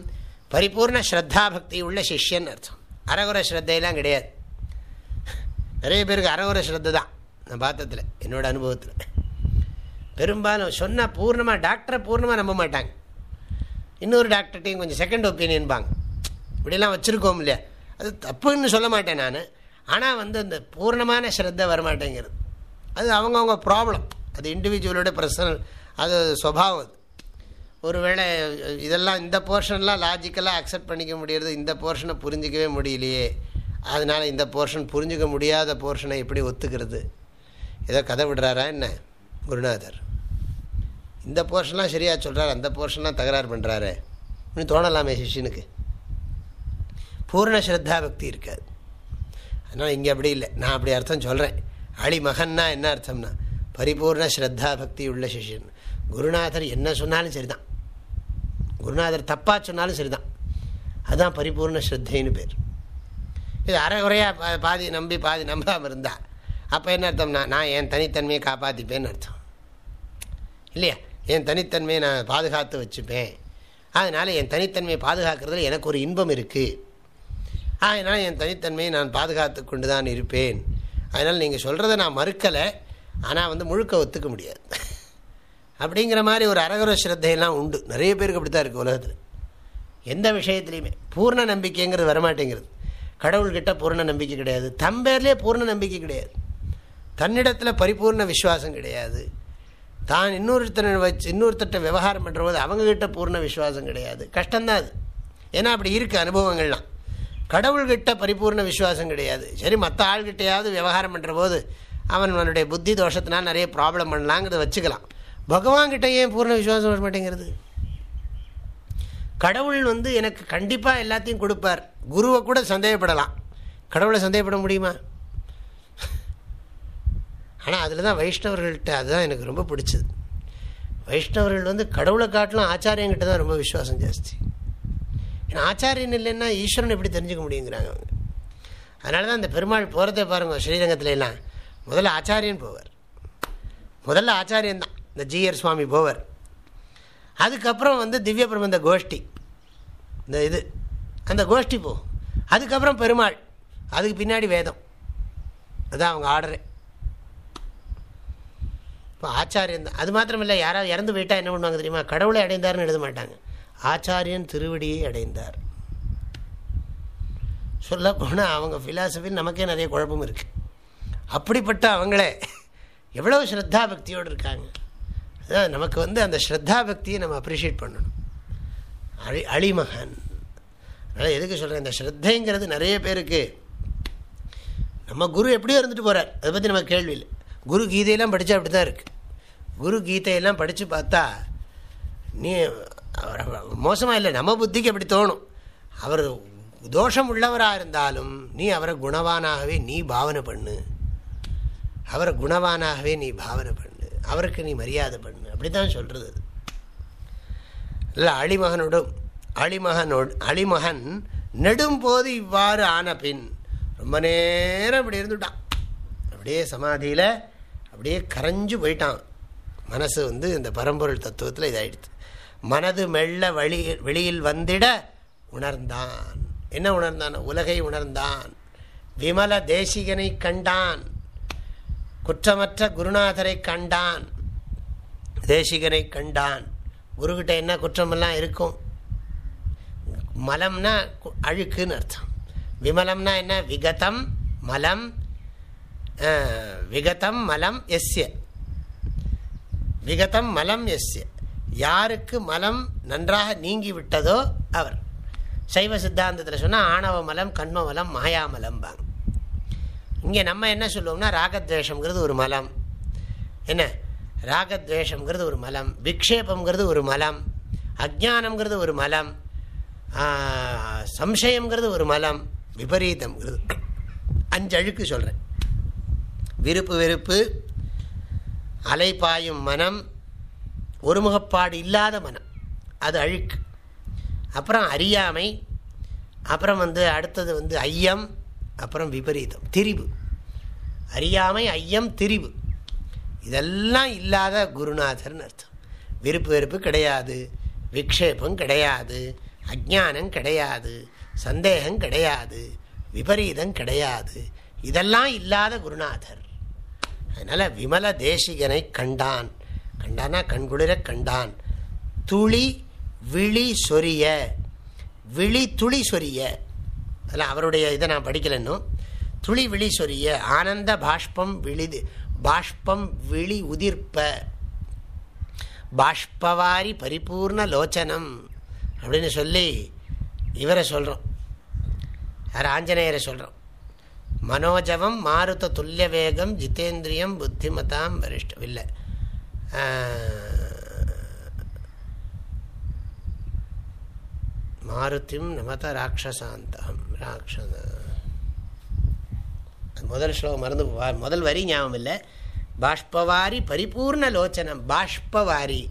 பரிபூர்ண ஸ்ரத்தா பக்தி உள்ள சிஷ்யன் அர்த்தம். அரகுர ஸ்ரத்தையெல்லாம் கிடையாது. நிறைய பேருக்கு அரகுர ஸ்ரத்தை தான் நான் பார்த்ததில் என்னோடய அனுபவத்தில். பெரும்பாலும் சொன்னால் பூர்ணமாக டாக்டரை பூர்ணமாக நம்ப மாட்டாங்க. இன்னொரு டாக்டர்கிட்டையும் கொஞ்சம் செகண்ட் ஒப்பீனியன்பாங்க இப்படிலாம் வச்சுருக்கோம் இல்லையா? அது தப்புன்னு சொல்ல மாட்டேன் நான். ஆனால் வந்து அந்த பூர்ணமான ஸ்ரத்தை வரமாட்டேங்கிறது. அது அவங்கவுங்க ப்ராப்ளம் அது இண்டிவிஜுவலோட பர்சனல் அது சுவாவம் அது. ஒருவேளை இதெல்லாம் இந்த போர்ஷன்லாம் லாஜிக்கலாக அக்செப்ட் பண்ணிக்க முடியறது இந்த போர்ஷனை புரிஞ்சிக்கவே முடியலையே. அதனால் இந்த போர்ஷன் புரிஞ்சுக்க முடியாத போர்ஷனை எப்படி ஒத்துக்கிறது? ஏதோ கதை விடுறாரா என்ன? குருநாதர். இந்த போர்ஷன்லாம் சரியாக சொல்கிறார் அந்த போர்ஷன்லாம் தகராறு பண்ணுறாரு இன்னும் தோணலாமே சிஷியனுக்கு. பூர்ண ஸ்ரத்தா பக்தி இருக்காது. அதனால் இங்கே அப்படி இல்லை. நான் அப்படி அர்த்தம் சொல்கிறேன் அழி மகன்னா என்ன அர்த்தம்னா பரிபூர்ண ஸ்ரத்தா பக்தி உள்ள சிஷியன். குருநாதர் என்ன சொன்னாலும் சரிதான். குருநாதர் தப்பாக சொன்னாலும் சரிதான். அதுதான் பரிபூர்ண ஸ்ரத்தைன்னு பேர். இது அரைகுறையாக பாதி நம்பி பாதி நம்பாமல் இருந்தா அப்போ என்ன அர்த்தம்னா நான் என் தனித்தன்மையை காப்பாற்றிப்பேன்னு அர்த்தம். இல்லையா? என் தனித்தன்மையை நான் பாதுகாத்து வச்சுப்பேன். அதனால் என் தனித்தன்மையை பாதுகாக்கிறதுல எனக்கு ஒரு இன்பம் இருக்குது அதனால் என் தனித்தன்மையை நான் பாதுகாத்து கொண்டு தான் இருப்பேன். அதனால் நீங்கள் சொல்கிறத நான் மறுக்கலை. ஆனால் வந்து முழுக்க ஒத்துக்க முடியாது. அப்படிங்கிற மாதிரி ஒரு அரகுர ஸ்ரத்தையெல்லாம் உண்டு. நிறைய பேருக்கு அப்படி தான் இருக்குது உலகத்தில். எந்த விஷயத்துலையுமே. பூர்ண நம்பிக்கைங்கிறது வரமாட்டேங்கிறது. கடவுள்கிட்ட பூர்ண நம்பிக்கை கிடையாது. தம்பேர்லேயே பூர்ண நம்பிக்கை கிடையாது. தன்னிடத்தில் பரிபூர்ண விஸ்வாசம் கிடையாது. தான் இன்னொருத்தனை வச்சு இன்னொருத்தட்ட விவகாரம் பண்ணுறபோது அவங்கக்கிட்ட பூர்ண விஸ்வாசம் கிடையாது. கஷ்டம்தான் அது. ஏன்னா அப்படி இருக்குது அனுபவங்கள்லாம். கடவுள்கிட்ட பரிபூர்ண விஸ்வாசம் கிடையாது. சரி மற்ற ஆள்கிட்டையாவது விவகாரம் பண்ணுற போது அவன் அவனுடைய புத்தி தோஷத்தினால் நிறைய ப்ராப்ளம் பண்ணலாங்கிறத வச்சுக்கலாம். பகவான்கிட்ட ஏன் பூர்ண விஸ்வாசம் வர மாட்டேங்கிறது? கடவுள் வந்து எனக்கு கண்டிப்பாக எல்லாத்தையும் கொடுப்பார். குருவை கூட சந்தேகப்படலாம். கடவுளை சந்தேகப்பட முடியுமா? ஆனால் அதில் தான் வைஷ்ணவர்கள்ட்ட அதுதான் எனக்கு ரொம்ப பிடிச்சது. வைஷ்ணவர்கள் வந்து கடவுளை காட்டிலும் ஆச்சாரியங்கிட்ட தான் ரொம்ப விசுவாசம் ஜாஸ்தி. ஏன்னா ஆச்சாரியன் இல்லைன்னா ஈஸ்வரன் எப்படி தெரிஞ்சுக்க முடியுங்கிறாங்க அவங்க. அதனால தான் அந்த பெருமாள் போகிறதே பாருங்கள் ஸ்ரீரங்கத்துல எல்லாம். முதல்ல ஆச்சாரியன் போவார். முதல்ல ஆச்சாரியன் தான். இந்த ஜிஆர் சுவாமி போவர். அதுக்கப்புறம் வந்து திவ்ய பிரபந்த கோஷ்டி. இந்த இது. அந்த கோஷ்டி போகும். அதுக்கப்புறம் பெருமாள். அதுக்கு பின்னாடி வேதம். அதுதான் அவங்க ஆர்டரே. இப்போ ஆச்சாரியன் தான். அது மாத்திரம் இல்லை யாராவது இறந்து போயிட்டால் என்ன பண்ணுவாங்க தெரியுமா? கடவுளை அடைந்தார்னு எழுத மாட்டாங்க. ஆச்சாரியன் திருவடியை அடைந்தார். சொல்லப்போனால் அவங்க ஃபிலாசபியில் நமக்கே நிறைய குழப்பம் இருக்குது அப்படிப்பட்ட அவங்களே எவ்வளோ ஸ்ரத்தா பக்தியோடு இருக்காங்க. அதான் நமக்கு வந்து அந்த ஸ்ரத்தா பக்தியை நம்ம அப்ரிஷியேட் பண்ணணும். அழி அழிமகன். அதனால் எதுக்கு சொல்கிறேன் இந்த ஸ்ரத்தைங்கிறது நிறைய பேருக்கு நம்ம குரு எப்படியோ இருந்துட்டு போகிறார் அதை பற்றி நம்ம கேள்வி இல்லை. குரு கீதையெல்லாம் படித்தா அப்படி தான் இருக்குது குரு கீதையெல்லாம் படித்து பார்த்தா நீ மோசமாக இல்லை நம்ம புத்திக்கு அப்படி தோணும்? அவர் தோஷம் உள்ளவராக இருந்தாலும் நீ அவரை குணவானாகவே நீ பாவனை பண்ணு. அவரை குணவானாகவே நீ பாவனை பண்ணு. அவருக்கு நீ மரியாதை பண்ணு. அப்படி தான் சொல்கிறது அது. இல்லை அழிமகனோடும் அழிமகனோடு அழிமகன் நெடும்போது இவ்வாறு ஆன பின் ரொம்ப நேரம் இப்படி இருந்துட்டான். அப்படியே சமாதியில் அப்படியே கரைஞ்சு போயிட்டான். மனசு வந்து இந்த பரம்பொருள் தத்துவத்தில் இதாகிடுது மனது மெல்ல வழி வெளியில் வந்திட உணர்ந்தான். என்ன உணர்ந்தான்? உலகை உணர்ந்தான். விமல தேசிகனை கண்டான். குற்றமற்ற குருநாதரை கண்டான். தேசிகனை கண்டான். குருக்கிட்ட என்ன குற்றமெல்லாம் இருக்கும்? மலம்னா அழுக்குன்னு அர்த்தம். விமலம்னா என்ன? விகதம் மலம் விகதம் மலம் எஸ்ய. விகதம் மலம் எஸ்ய. யாருக்கு மலம் நன்றாக நீங்கி விட்டதோ அவர். சைவ சித்தாந்தத்தில் சொன்னால் ஆணவ மலம் கண்ம மலம் மாயாமலம்பாங்க இங்கே நம்ம என்ன சொல்லுவோம்னா ராகத்வேஷங்கிறது ஒரு மலம். என்ன? ராகத்வேஷங்கிறது ஒரு மலம். விக்ஷேபங்கிறது ஒரு மலம். அஜானம்ங்கிறது ஒரு மலம். சம்சயங்கிறது ஒரு மலம். விபரீதம்ங்கிறது. அஞ்சு அழுக்கு சொல்கிறேன் விருப்பு வெறுப்பு அலைப்பாயும் மனம் ஒருமுகப்பாடு இல்லாத மனம். அது அழுக்கு. அப்புறம் அறியாமை அப்புறம் வந்து அடுத்தது வந்து ஐயம் அப்புறம் விபரீதம் திரிவு அறியாமை ஐயம் திரிவு இதெல்லாம் இல்லாத குருநாதர்னு அர்த்தம். விருப்பு வெறுப்பு கிடையாது விக்ஷேபம் கிடையாது அஜானம் கிடையாது சந்தேகம் கிடையாது விபரீதம் கிடையாது. இதெல்லாம் இல்லாத குருநாதர். அதனால் விமல தேசிகனை கண்டான். கண்டானா? கண்குளிர கண்டான். துளி விழி சொரிய. விழி துளி சொரிய. அதெல்லாம் அவருடைய இதை நான் படிக்கலன்னும் துளி விழி சொரிய. ஆனந்த பாஷ்பம் விழிது பாஷ்பம் விழி உதிர்ப்ப. பாஷ்பவாரி பரிபூர்ண லோச்சனம் அப்படின்னு சொல்லி இவரை சொல்கிறோம் யார்? ஆஞ்சநேயரை சொல்கிறோம் மனோஜவம் மாருத துல்லிய வேகம் ஜிதேந்திரியம் புத்திமதாம் வரிஷ்டம் இல்லை. மாருத்திம் நமத ராட்சசாந்தம் ராட்ச முதல் ஸ்லோகம் மறந்து முதல் வரி ஞாபகம் இல்லை. பாஷ்பவாரி பரிபூர்ண லோச்சனம் பாஷ்பவாரி.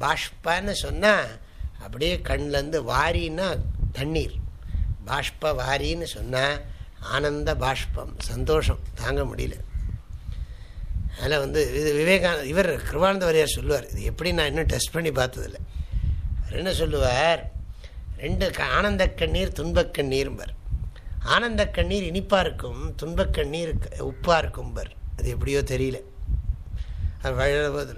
பாஷ்பன்னு சொன்னால் அப்படியே கண்லேருந்து வாரின்னா தண்ணீர். பாஷ்ப வாரின்னு சொன்னால் ஆனந்த பாஷ்பம் சந்தோஷம் தாங்க முடியல. அதில் வந்து இது விவேகானந்த இவர் கிருபானந்த வரியார் சொல்லுவார். இது எப்படி நான் இன்னும் டெஸ்ட் பண்ணி பார்த்ததில்ல. அவர் என்ன சொல்லுவார்? ரெண்டு ஆனந்த கண்ணீர் துன்பக் கண்ணீர்பர் ஆனந்த கண்ணீர் இனிப்பாக இருக்கும் துன்பக் கண்ணீர் உப்பாக இருக்கும்பர் அது எப்படியோ தெரியல. அது வழுவது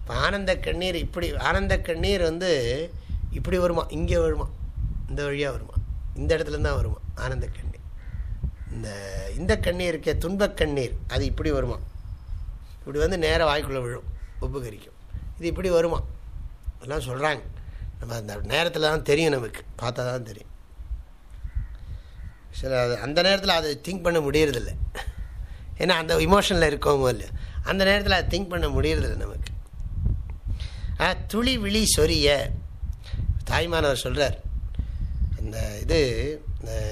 இப்போ ஆனந்த கண்ணீர் இப்படி ஆனந்த கண்ணீர் வந்து இப்படி வருமா? இங்கே வருமா? இந்த வழியாக வருமா? இந்த இடத்துல தான் வருமா? ஆனந்த கண்ணீர். இந்த இந்த கண்ணீர் இருக்க துன்பக் கண்ணீர் அது இப்படி வருமா? இப்படி வந்து நேராக வாய்க்குள்ளே விழும் உப்பு கரிக்கும் இது இப்படி வருமா? அதெல்லாம் சொல்கிறாங்க நம்ம அந்த நேரத்தில் தான் தெரியும் நமக்கு. பார்த்தா தான் தெரியும். சில அது அந்த நேரத்தில் அதை திங்க் பண்ண முடியறதில்ல. ஏன்னா அந்த இமோஷனில் இருக்கோமோ இல்லை அந்த நேரத்தில் அதை திங்க் பண்ண முடியறதில்ல நமக்கு. துளி விழி சொரிய தாய்மானவர் சொல்கிறார் அந்த இது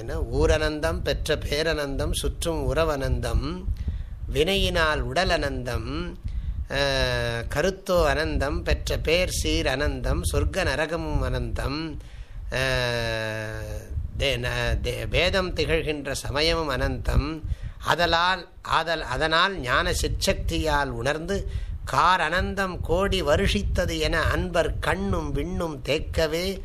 என்ன ஊரனந்தம் பெற்ற பேரனந்தம் சுற்றும் உறவனந்தம் வினையினால் உடல் அனந்தம் கருத்தோ அனந்தம் பெற்ற பேர் சீர் அனந்தம் சொர்க்க நரகமும் அனந்தம் வேதம் திகழ்கின்ற சமயமும் அனந்தம். அதலால் அதல் அதனால் ஞான சிற்சக்தியால் உணர்ந்து கார் அனந்தம் கோடி வருஷித்தது என அன்பர் கண்ணும் விண்ணும் தேக்கவே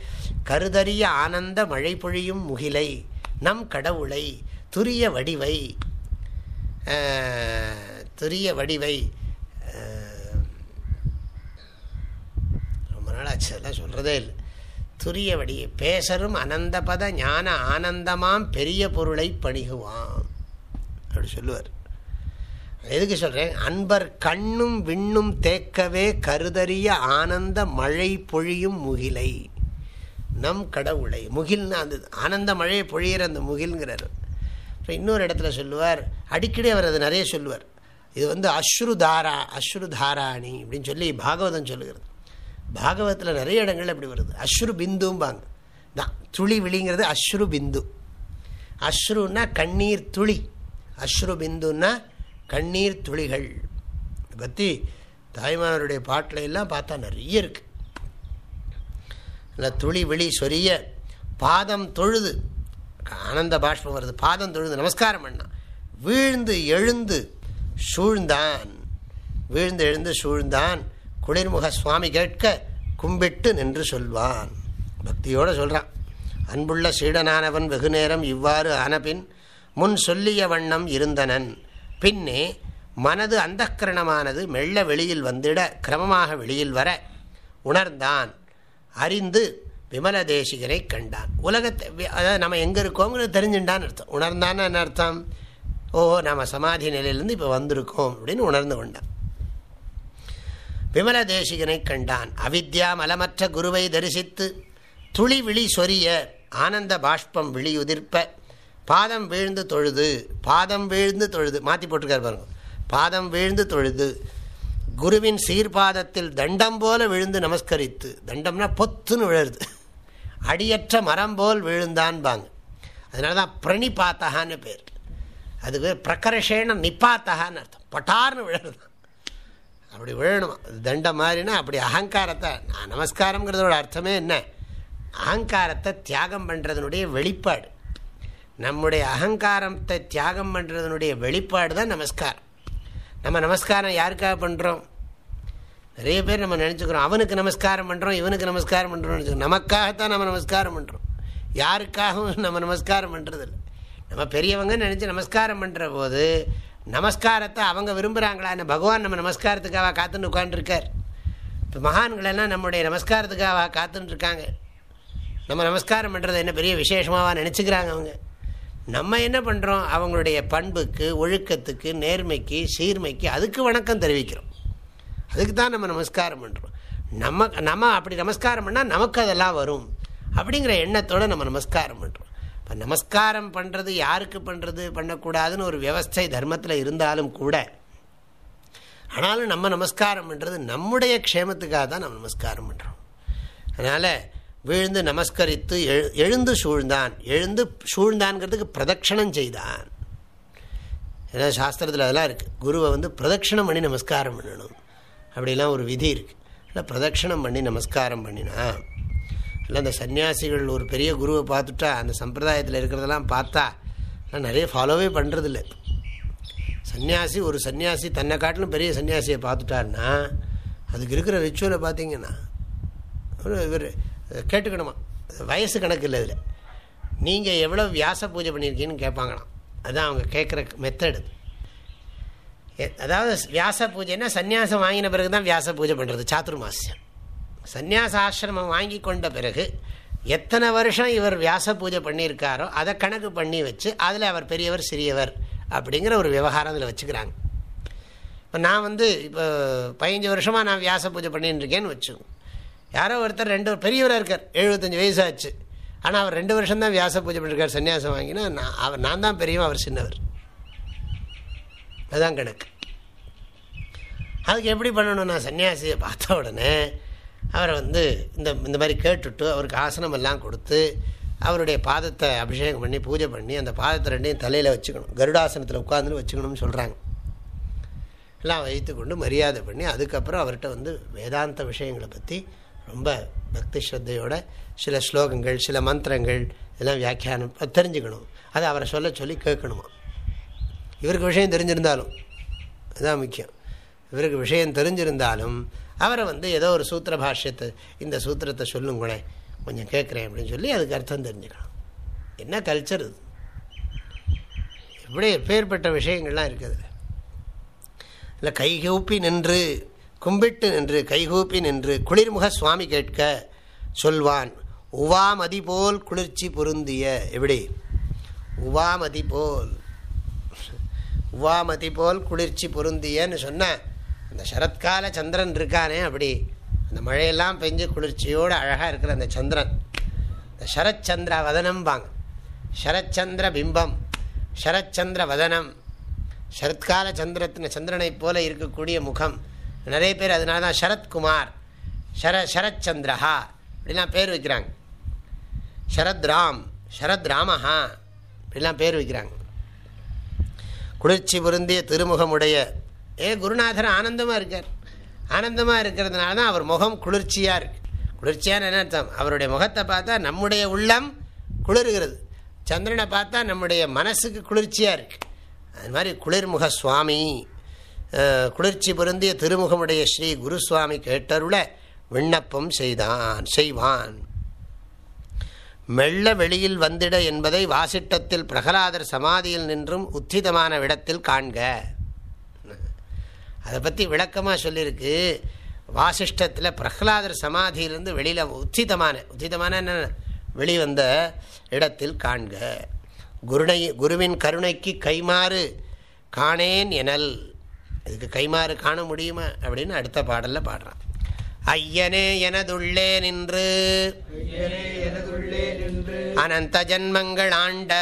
கருதறிய ஆனந்த மழை பொழியும் முகிலை நம் கடவுளை துரிய வடிவை துரிய வடிவை ரொம்ப நாளாச்சு அதெல்லாம் சொல்கிறதே இல்லை. துரிய வடி பேசரும் அனந்தபத ஞான ஆனந்தமாம் பெரிய பொருளை பணிகுவான் அப்படி சொல்லுவார். எதுக்கு சொல்கிறேன் அன்பர் கண்ணும் விண்ணும் தேக்கவே கருதறிய ஆனந்த மழை பொழியும் முகிலை. நம் கடவுளை முகில்னு அந்த ஆனந்த மழையை பொழியிற அந்த முகில்ங்கிறார். இப்போ இன்னொரு இடத்துல சொல்லுவார். அடிக்கடி அவர் அதை நிறைய சொல்லுவார். இது வந்து அஸ்ருதாரா அஸ்ருதாராணி அப்படின்னு சொல்லி பாகவதம் சொல்லுகிறது. பாகவதத்தில் நிறைய இடங்கள் அப்படி வருது. அஸ்ரு பிந்தும்பாங்க. தான் துளி விழிங்கிறது அஸ்ரு பிந்து. அஸ்ருன்னா கண்ணீர் துளி. அஸ்ரு பிந்துன்னா கண்ணீர் துளிகள். இதை பற்றி தாய்மானவருடைய பாட்டில் எல்லாம் பார்த்தா நிறைய இருக்குது இல்லை துளி விழி சொரிய பாதம் தொழுது ஆனந்த பாஷ்பம் வருது. பாதம் தொழுது. நமஸ்காரம் பண்ணான் வீழ்ந்து எழுந்து சூழ்ந்தான். வீழ்ந்து எழுந்து சூழ்ந்தான். குளிர்முக சுவாமி கேட்க கும்பிட்டு நின்று சொல்வான். பக்தியோடு சொல்கிறான் அன்புள்ள சீடனானவன் வெகு நேரம் இவ்வாறு ஆனபின் முன் சொல்லிய வண்ணம் இருந்தனன். பின்னே மனது அந்தக்கரணமானது மெல்ல வெளியில் வந்திட கிரமமாக வெளியில் வர உணர்ந்தான். அறிந்து விமல தேசிகரை கண்டான் உலகத்தை அதாவது நம்ம எங்கே இருக்கோங்கிறது தெரிஞ்சுட்டான்னு அர்த்தம். உணர்ந்தான்னு என்ன அர்த்தம்? ஓ நம்ம சமாதி நிலையிலேருந்து இப்போ வந்திருக்கோம் அப்படின்னு உணர்ந்து கொண்டான். விமல தேசிகனை கண்டான். அவித்யா மலமற்ற குருவை தரிசித்து துளி விழி சொரிய ஆனந்த பாஷ்பம் விழியுதிர்ப்ப பாதம் வீழ்ந்து தொழுது பாதம் வீழ்ந்து தொழுது மாற்றி போட்டிருக்கார் பாருங்க. பாதம் வீழ்ந்து தொழுது குருவின் சீர்பாதத்தில் தண்டம் போல விழுந்து நமஸ்கரித்து தண்டம்னா பொத்துன்னு விழருது அடியற்ற மரம் போல் விழுந்தான்பாங்க. அதனால தான் பிரணிபாத்தகான்னு பேர். அதுக்கு பிரகரஷேன நிப்பாத்தகான்னு அர்த்தம். பட்டார்னு விழுறது அப்படி விழணும். தண்டை மாதிரினா அப்படி அகங்காரத்தை நமஸ்காரங்கிறதோட அர்த்தமே என்ன? அகங்காரத்தை தியாகம் பண்ணுறதுனுடைய வெளிப்பாடு. நம்முடைய அகங்காரத்தை தியாகம் பண்ணுறதுனுடைய வெளிப்பாடு தான் நமஸ்காரம். நம்ம நமஸ்காரம் யாருக்காக பண்ணுறோம் நிறைய பேர் நம்ம நினச்சிக்கிறோம் அவனுக்கு நமஸ்காரம் பண்ணுறோம் இவனுக்கு நமஸ்காரம் பண்ணுறோம் நமக்காகத்தான் நம்ம நமஸ்காரம் பண்ணுறோம் யாருக்காகவும் நம்ம நமஸ்காரம் பண்ணுறதில்ல நம்ம பெரியவங்க நினச்சி நமஸ்காரம் பண்ணுற போது நமஸ்காரத்தை அவங்க விரும்புகிறாங்களா என்ன? பகவான் நம்ம நமஸ்காரத்துக்காக காத்துன்னு உட்காந்துருக்கார் இப்போ மகான்களெல்லாம் நம்முடைய நமஸ்காரத்துக்காக காத்துன்னு இருக்காங்க நம்ம நமஸ்காரம் பண்ணுறது என்ன பெரிய விசேஷமாக நினச்சிக்கிறாங்க அவங்க. நம்ம என்ன பண்ணுறோம் அவங்களுடைய பண்புக்கு ஒழுக்கத்துக்கு நேர்மைக்கு சீர்மைக்கு அதுக்கு வணக்கம் தெரிவிக்கிறோம். அதுக்கு தான் நம்ம நமஸ்காரம் பண்ணுறோம் நம்ம நம்ம அப்படி நமஸ்காரம் பண்ணால் நமக்கு அதெல்லாம் வரும். அப்படிங்கிற எண்ணத்தோடு நம்ம நமஸ்காரம் பண்ணுறோம் இப்போ நமஸ்காரம் பண்ணுறது யாருக்கு பண்ணுறது பண்ணக்கூடாதுன்னு ஒரு வியவஸ்தை தர்மத்தில் இருந்தாலும் கூட ஆனாலும் நம்ம நமஸ்காரம் பண்ணுறது நம்முடைய க்ஷேமத்துக்காக தான் நம்ம நமஸ்காரம் பண்ணுறோம் அதனால் விழுந்து நமஸ்கரித்து எழு எழுந்து சூழ்ந்தான் எழுந்து சூழ்ந்தான்ங்கிறதுக்கு பிரதட்சணம் செய்தான். ஏன்னா சாஸ்திரத்தில் அதெல்லாம் இருக்குது குருவை வந்து பிரதட்சணம் பண்ணி நமஸ்காரம் பண்ணணும். அப்படிலாம் ஒரு விதி இருக்குது இல்லை பிரதட்சணம் பண்ணி நமஸ்காரம் பண்ணினா இல்லை அந்த சன்னியாசிகள் ஒரு பெரிய குருவை பார்த்துட்டா அந்த சம்பிரதாயத்தில் இருக்கிறதெல்லாம் பார்த்தா நிறைய ஃபாலோவே பண்ணுறதில்ல சன்னியாசி ஒரு சன்னியாசி தன்னை காட்டிலும் பெரிய சன்னியாசியை பார்த்துட்டாருன்னா அதுக்கு இருக்கிற ரிச்சுவலை பார்த்தீங்கன்னா ஒரு இவர் கேட்டுக்கணுமா? வயசு கணக்கு இல்லை இதில். நீங்கள் எவ்வளோ வியாச பூஜை பண்ணியிருக்கீங்கன்னு கேட்பாங்களாம். அதுதான் அவங்க கேட்குற மெத்தடு அதாவது வியாச பூஜைன்னா சன்னியாசம் வாங்கின பிறகு தான் வியாச பூஜை பண்ணுறது சாத்துர்மாசியம் சந்நியாச ஆசிரமம் வாங்கி கொண்ட பிறகு எத்தனை வருஷம் இவர் வியாச பூஜை பண்ணியிருக்காரோ அதை கணக்கு பண்ணி வச்சு அதில் அவர் பெரியவர் சிறியவர் அப்படிங்கிற ஒரு விவகாரம் அதில் வச்சுக்கிறாங்க. இப்போ நான் வந்து இப்போ பதினஞ்சு வருஷமாக நான் வியாச பூஜை பண்ணின்னு இருக்கேன்னு வச்சுக்கோங்க யாரோ ஒருத்தர் ரெண்டு பெரியவராக இருக்கார் எழுபத்தஞ்சு வயசாச்சு. ஆனால் அவர் ரெண்டு வருஷம்தான் வியாச பூஜை பண்ணியிருக்கார் சன்னியாசம் வாங்கினா நான் அவர் நான் தான் பெரியவன் அவர் சின்னவர். அதுதான் கணக்கு. அதுக்கு எப்படி பண்ணணும் நான் சன்னியாசியை பார்த்த உடனே அவரை வந்து இந்த இந்த மாதிரி கேட்டுட்டு அவருக்கு ஆசனம் எல்லாம் கொடுத்து அவருடைய பாதத்தை அபிஷேகம் பண்ணி பூஜை பண்ணி அந்த பாதத்தை ரெண்டையும் தலையில் வச்சுக்கணும். கருடாசனத்தில் உட்காந்துன்னு வச்சுக்கணும்னு சொல்கிறாங்க எல்லாம் வைத்து கொண்டு மரியாதை பண்ணி அதுக்கப்புறம் அவர்கிட்ட வந்து வேதாந்த விஷயங்களை பற்றி ரொம்ப பக்தி ஸ்ரத்தையோட சில ஸ்லோகங்கள் சில மந்திரங்கள் இதெல்லாம் வியாக்கியானம் தெரிஞ்சுக்கணும். அதை அவரை சொல்ல சொல்லி கேட்கணுமா? இவருக்கு விஷயம் தெரிஞ்சிருந்தாலும். அதுதான் முக்கியம். இவருக்கு விஷயம் தெரிஞ்சிருந்தாலும் அவரை வந்து ஏதோ ஒரு சூத்திர பாஷ்யத்தை இந்த சூத்திரத்தை சொல்லுங்களேன் கொஞ்சம் கேட்குறேன் அப்படின்னு சொல்லி அதுக்கு அர்த்தம் தெரிஞ்சுக்கலாம். என்ன கல்ச்சர் இது? இப்படி பேர்பட்ட விஷயங்கள்லாம் இருக்குது. இல்லை கைகூப்பி நின்று கும்பிட்டு நின்று கைகூப்பி நின்று குளிர்முக சுவாமி கேட்க சொல்வான் உவாமதி போல் குளிர்ச்சி பொருந்திய எப்படி? உவாமதி போல் உவாமதி போல் குளிர்ச்சி பொருந்தியன்னு சொன்ன அந்த சரத்கால சந்திரன் இருக்கானே அப்படி. அந்த மழையெல்லாம் பெஞ்சு குளிர்ச்சியோடு அழகாக இருக்கிற அந்த சந்திரன். இந்த சரச்சந்திர வதனம்பாங்க. சரச்சந்திர பிம்பம் சரச்சந்திர வதனம். சரத்கால சந்திரத்தின் சந்திரனைப் போல இருக்கக்கூடிய முகம். நிறைய பேர் அதனால தான் சரத்குமார் ஷர சரத்சந்திரஹா அப்படிலாம் பேர் வைக்கிறாங்க. சரத்ராம் சரத்ராமஹா இப்படிலாம் பேர் வைக்கிறாங்க. குளிர்ச்சி பொருந்திய திருமுகமுடைய. ஏ குருநாதர் ஆனந்தமாக இருக்கார். ஆனந்தமாக இருக்கிறதுனால தான் அவர் முகம் குளிர்ச்சியாக இருக்கு. குளிர்ச்சியான என்ன அர்த்தம்? அவருடைய முகத்தை பார்த்தா நம்முடைய உள்ளம் குளிர்கிறது. சந்திரனை பார்த்தா நம்முடைய மனசுக்கு குளிர்ச்சியாக இருக்குது அது மாதிரி குளிர்முக சுவாமி. குளிர்ச்சி பொருந்திய திருமுகமுடைய ஸ்ரீ குருசுவாமி கேட்டருள விண்ணப்பம் செய்தான் செய்வான். மெல்ல வெளியில் வந்திட என்பதை வாசிட்டத்தில் பிரகலாதர் சமாதியில் நின்றும் உத்திதமான விடத்தில் காண்க. அதை பற்றி விளக்கமாக சொல்லியிருக்கு வாசிஷ்டத்தில் பிரகலாதர் சமாதியிலிருந்து வெளியில் உச்சிதமான உச்சிதமான என்ன? வெளிவந்த இடத்தில் காண்க. குருணை குருவின் கருணைக்கு கைமாறு காணேன் எனல். இதுக்கு கைமாறு காண முடியுமா? அப்படின்னு அடுத்த பாடலில் பாடுறான். ஐயனே எனதுள்ளே நின்று. அனந்த ஜன்மங்கள் ஆண்ட.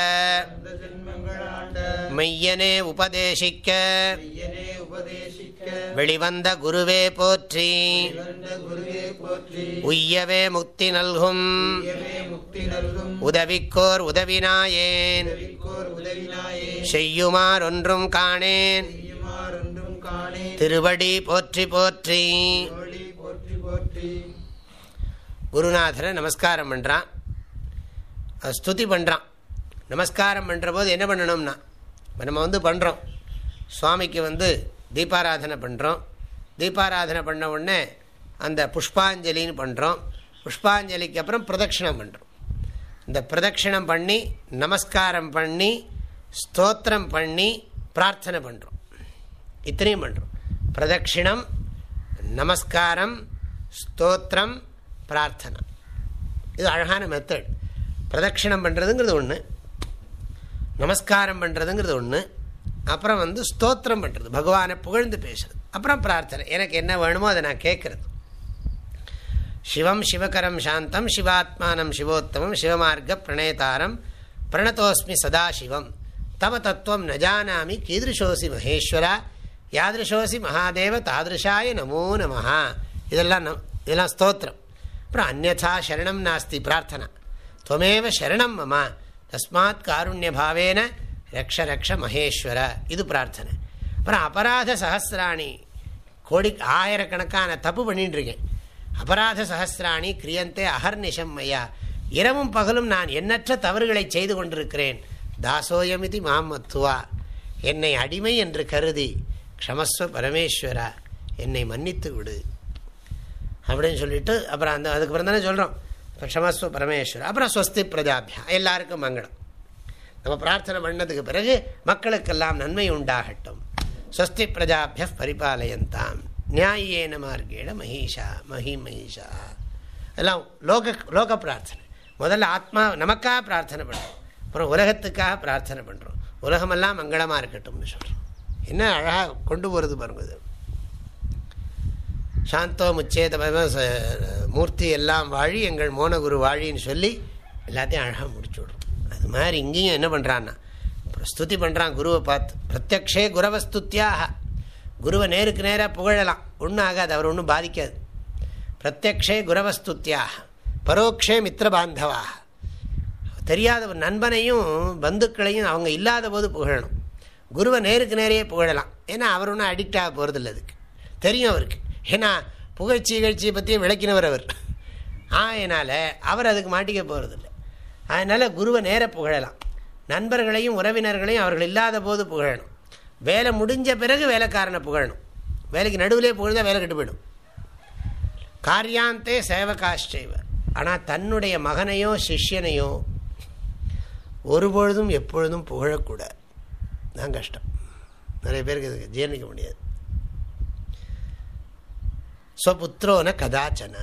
மெய்யனே உபதேசிக்க. வெளிவந்த குருவே போற்றி. உய்யவே முக்தி நல்கும். உதவிக்கோர் உதவினாயேன். செய்யுமார் ஒன்றும் காணேன். திருவடி போற்றி போற்றி. குருநாதரை நமஸ்காரம் பண்ணுறான் ஸ்துதி பண்ணுறான் நமஸ்காரம் பண்ணுற போது என்ன பண்ணணும்னா நம்ம வந்து பண்ணுறோம் சுவாமிக்கு வந்து தீபாராதனை பண்ணுறோம் தீபாராதனை பண்ண உடனே அந்த புஷ்பாஞ்சலின்னு பண்ணுறோம் புஷ்பாஞ்சலிக்கு அப்புறம் பிரதட்சிணம் பண்ணுறோம் இந்த பிரதட்சிணம் பண்ணி நமஸ்காரம் பண்ணி ஸ்தோத்திரம் பண்ணி பிரார்த்தனை பண்ணுறோம் இத்தனையும் பண்ணுறோம் பிரதட்சிணம் நமஸ்காரம் ஸ்தோத்திரம் பிரார்த்தனை. இது அழகான மெத்தட் பிரதட்சிணம் பண்ணுறதுங்கிறது ஒன்று நமஸ்காரம் பண்ணுறதுங்கிறது ஒன்று அப்புறம் வந்து ஸ்தோத்திரம் பண்ணுறது பகவானை புகழ்ந்து பேசுறது. அப்புறம் பிரார்த்தனை. எனக்கு என்ன வேணுமோ அதை நான் கேட்குறது சிவம் சிவகரம் சாந்தம் சிவாத்மானம் சிவோத்தமம் சிவமார்க்க பிரணேதாரம் பிரணதோஸ்மி சதாசிவம். தம தத்துவம் நஜானாமி கீதிருஷோசி மகேஸ்வரா யாதிருஷோசி மகாதேவ தாதிருஷாய நமோ நமஹா. இதெல்லாம் நம் இதெல்லாம் ஸ்தோத்திரம் அப்புறம் அந்நா சரணம் நாஸ்தி பிரார்த்தனா துவமேவ சரணம் மம தஸ்மாத் காருண்யபாவேன ரக்ஷ ரக்ஷ மகேஸ்வர இது பிரார்த்தனை அப்புறம் அபராத சஹசிராணி கோடி ஆயிரக்கணக்கான தப்பு பண்ணிட்டு இருக்கேன் அபராத சஹசிராணி கிரியந்தே அகர்நிஷம் ஐயா இரவும் பகலும் நான் எண்ணற்ற தவறுகளை செய்து கொண்டிருக்கிறேன்। தாசோயமிதி மாம் மத்துவா। என்னை அடிமை என்று கருதி க்ஷமஸ்வ பரமேஸ்வரா என்னை மன்னித்து விடு। அப்படின்னு சொல்லிட்டு அப்புறம் அந்த அதுக்கப்புறம் தானே சொல்கிறோம் க்ஷமஸ்வ பரமேஸ்வரர் அப்புறம் ஸ்வஸ்தி பிரஜாபியா எல்லாருக்கும் மங்களம். நம்ம பிரார்த்தனை பண்ணதுக்கு பிறகு மக்களுக்கெல்லாம் நன்மை உண்டாகட்டும். ஸ்வஸ்தி பிரஜாபிய பரிபாலயந்தாம். நியாயேன மார்க்கேட மகிஷா மஹி மகிஷா எல்லாம் லோக லோக பிரார்த்தனை. முதல்ல ஆத்மா நமக்காக பிரார்த்தனை பண்ணுறோம் அப்புறம் உலகத்துக்காக பிரார்த்தனை பண்ணுறோம் உலகமெல்லாம் மங்களமாக இருக்கட்டும்னு சொல்கிறோம் என்ன அழகாக கொண்டு போகிறது பாருங்க சாந்தோ முச்சேத மூர்த்தி எல்லாம் வாழி எங்கள் மோனகுரு வாழின்னு சொல்லி எல்லாத்தையும் அழகாக முடிச்சு விட்றோம் அது மாதிரி இங்கேயும் என்ன பண்ணுறான்னா ஸ்துதி பண்ணுறான் குருவை பார்த்து பிரத்யக்ஷே குரவஸ்துத்தியாக குருவை நேருக்கு நேராக புகழலாம். ஒன்றும் ஆகாது அவர் ஒன்றும் பாதிக்காது. பிரத்யக்ஷே குரவஸ்துத்தியாக பரோக்ஷே மித்திரபாந்தவாக தெரியாத நண்பனையும் பந்துக்களையும் அவங்க இல்லாத போது புகழணும். குருவை நேருக்கு நேரையே புகழலாம். ஏன்னா அவர் ஒன்றும் அடிக்ட் ஆக போகிறதில்ல அதுக்கு. தெரியும் அவருக்கு. ஏன்னா புகழ்ச்சி இகழ்ச்சியை பற்றியும் விளக்கினவர் அவர். ஆயினால் அவர் அதுக்கு மாட்டிக்க போகிறதில்ல அதனால் குருவை நேர புகழலாம். நண்பர்களையும் உறவினர்களையும் அவர்கள் இல்லாத போது புகழணும். வேலை முடிஞ்ச பிறகு வேலைக்காரனை புகழணும். வேலைக்கு நடுவிலே புகழ்ந்தால் வேலை கெட்டு போயிடும். காரியாந்தே சேவகாஷ்டைவர் ஆனால் தன்னுடைய மகனையோ சிஷ்யனையோ ஒருபொழுதும் எப்பொழுதும் புகழக்கூடாது. தான் கஷ்டம். நிறைய பேருக்கு இதுக்கு ஜீர்ணிக்க முடியாது. ஸ்வபுத்திரோன கதாச்சன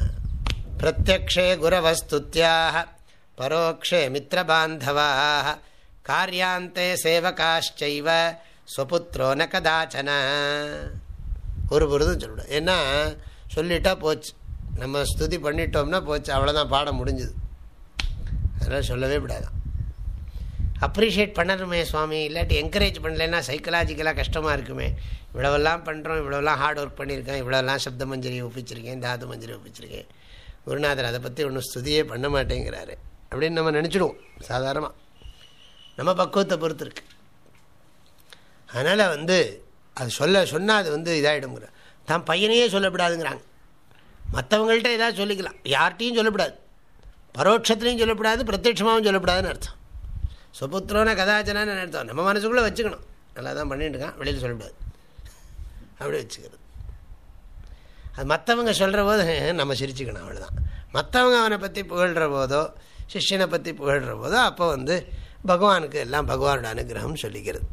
பிரத்யக்ஷே குரவஸ்துத்யாக பரோக்ஷே மித்திரபாந்தவாக காரியாந்தே சேவகாஷ்சைவ ஸ்வபுத்திரோன கதாச்சன ஒரு பொருதும் சொல்லக்கூடாது ஏன்னா சொல்லிட்டா போச்சு நம்ம ஸ்துதி பண்ணிட்டோம்னா போச்சு அவ்வளோதான் பாடம் முடிஞ்சுது அதனால் சொல்லவே விடாதான் அப்ரிஷியேட் பண்ணணுமே சுவாமி இல்லாட்டி என்கரேஜ் பண்ணலைன்னா சைக்கலாஜிக்கலாக கஷ்டமாக இருக்குமே. இவ்வளோவெல்லாம் பண்ணுறோம் இவ்வளோலாம் ஹார்ட் ஒர்க் பண்ணியிருக்கேன் இவ்வளோலாம் சப்த மஞ்சரி ஒப்பிச்சிருக்கேன் தாது மஞ்சரி ஒப்பிச்சிருக்கேன். குருநாதர் அதை பற்றி ஒன்றும் ஸ்துதியே பண்ண மாட்டேங்கிறாரு. அப்படின்னு நம்ம நினச்சிடுவோம் சாதாரணமாக நம்ம பக்குவத்தை பொறுத்து இருக்கு. அதனால் வந்து அது சொல்ல சொன்னால் அது வந்து இதாகிடுங்கிற தான் பையனையே சொல்லப்படாதுங்கிறாங்க. மற்றவங்கள்ட்ட ஏதாவது சொல்லிக்கலாம். யார்கிட்டையும் சொல்லப்படாது. பரோட்சத்துலேயும் சொல்லப்படாது பிரத்யட்சமாகவும் சொல்லப்படாதுன்னு அர்த்தம். சுபுத்திரோன கதாச்சனான்னு நினைத்தோம் நம்ம மனசுக்குள்ளே வச்சுக்கணும். நல்லா தான் பண்ணிட்டு இருக்கான். வெளியில் சொல்லக்கூடாது அப்படி வச்சுக்கிறது. அது மற்றவங்க சொல்கிற போது நம்ம சிரிச்சுக்கணும் அவ்வளோதான் மற்றவங்க அவனை பற்றி புகழ்கிற போதோ சிஷ்யனை பற்றி புகழ்கிற போதோ அப்போ வந்து பகவானுக்கு எல்லாம் பகவானோட அனுகிரகம் சொல்லிக்கிறது.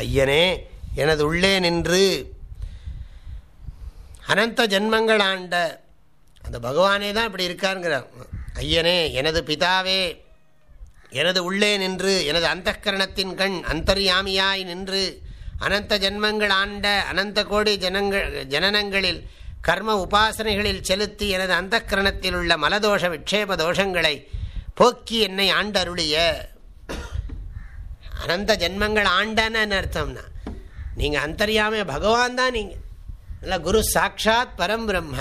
ஐயனே எனது உள்ளே நின்று அனந்த ஜென்மங்கள் ஆண்ட அந்த பகவானே தான் இப்படி இருக்காருங்கிறார். ஐயனே எனது பிதாவே எனது உள்ளே நின்று எனது அந்தக்கரணத்தின் கண் அந்தர்யாமியாய் நின்று அனந்த ஜென்மங்கள் ஆண்ட அனந்த கோடி ஜனங்கள் ஜனனங்களில் கர்ம உபாசனைகளில் செலுத்தி எனது அந்தக்கரணத்தில் உள்ள மலதோஷ விட்சேப தோஷங்களை போக்கி என்னை ஆண்டருளிய. அனந்த ஜென்மங்கள் ஆண்டன்னு அர்த்தம்னா நீங்கள் அந்தர்யாமிய பகவான் தான் நீங்கள் இல்லை குரு சாட்சாத் பரம் பிரம்ம.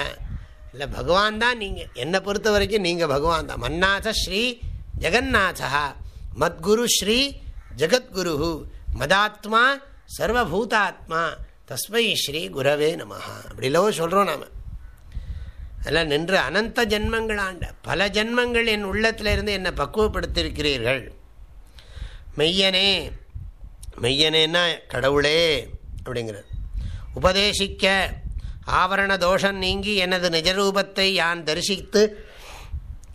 இல்லை பகவான் தான் நீங்கள் என்னை பொறுத்த வரைக்கும் நீங்கள் பகவான் தான். மன்னாத ஸ்ரீ ஜெகநாதா மத்குரு ஸ்ரீ ஜெகத்குரு மதாத்மா சர்வபூதாத்மா தஸ்மை ஸ்ரீ குரவே நம அப்படிலோ சொல்கிறோம் நாம். அதெல்லாம் நின்று அனந்த ஜென்மங்கள் ஆண்ட பல ஜென்மங்கள் என் உள்ளத்தில் இருந்து என்னை பக்குவப்படுத்தியிருக்கிறீர்கள். மெய்யனே மெய்யனேன்னா கடவுளே அப்படிங்கிறார். உபதேசிக்க ஆவரண தோஷம் நீங்கி எனது நிஜரூபத்தை யான் தரிசித்து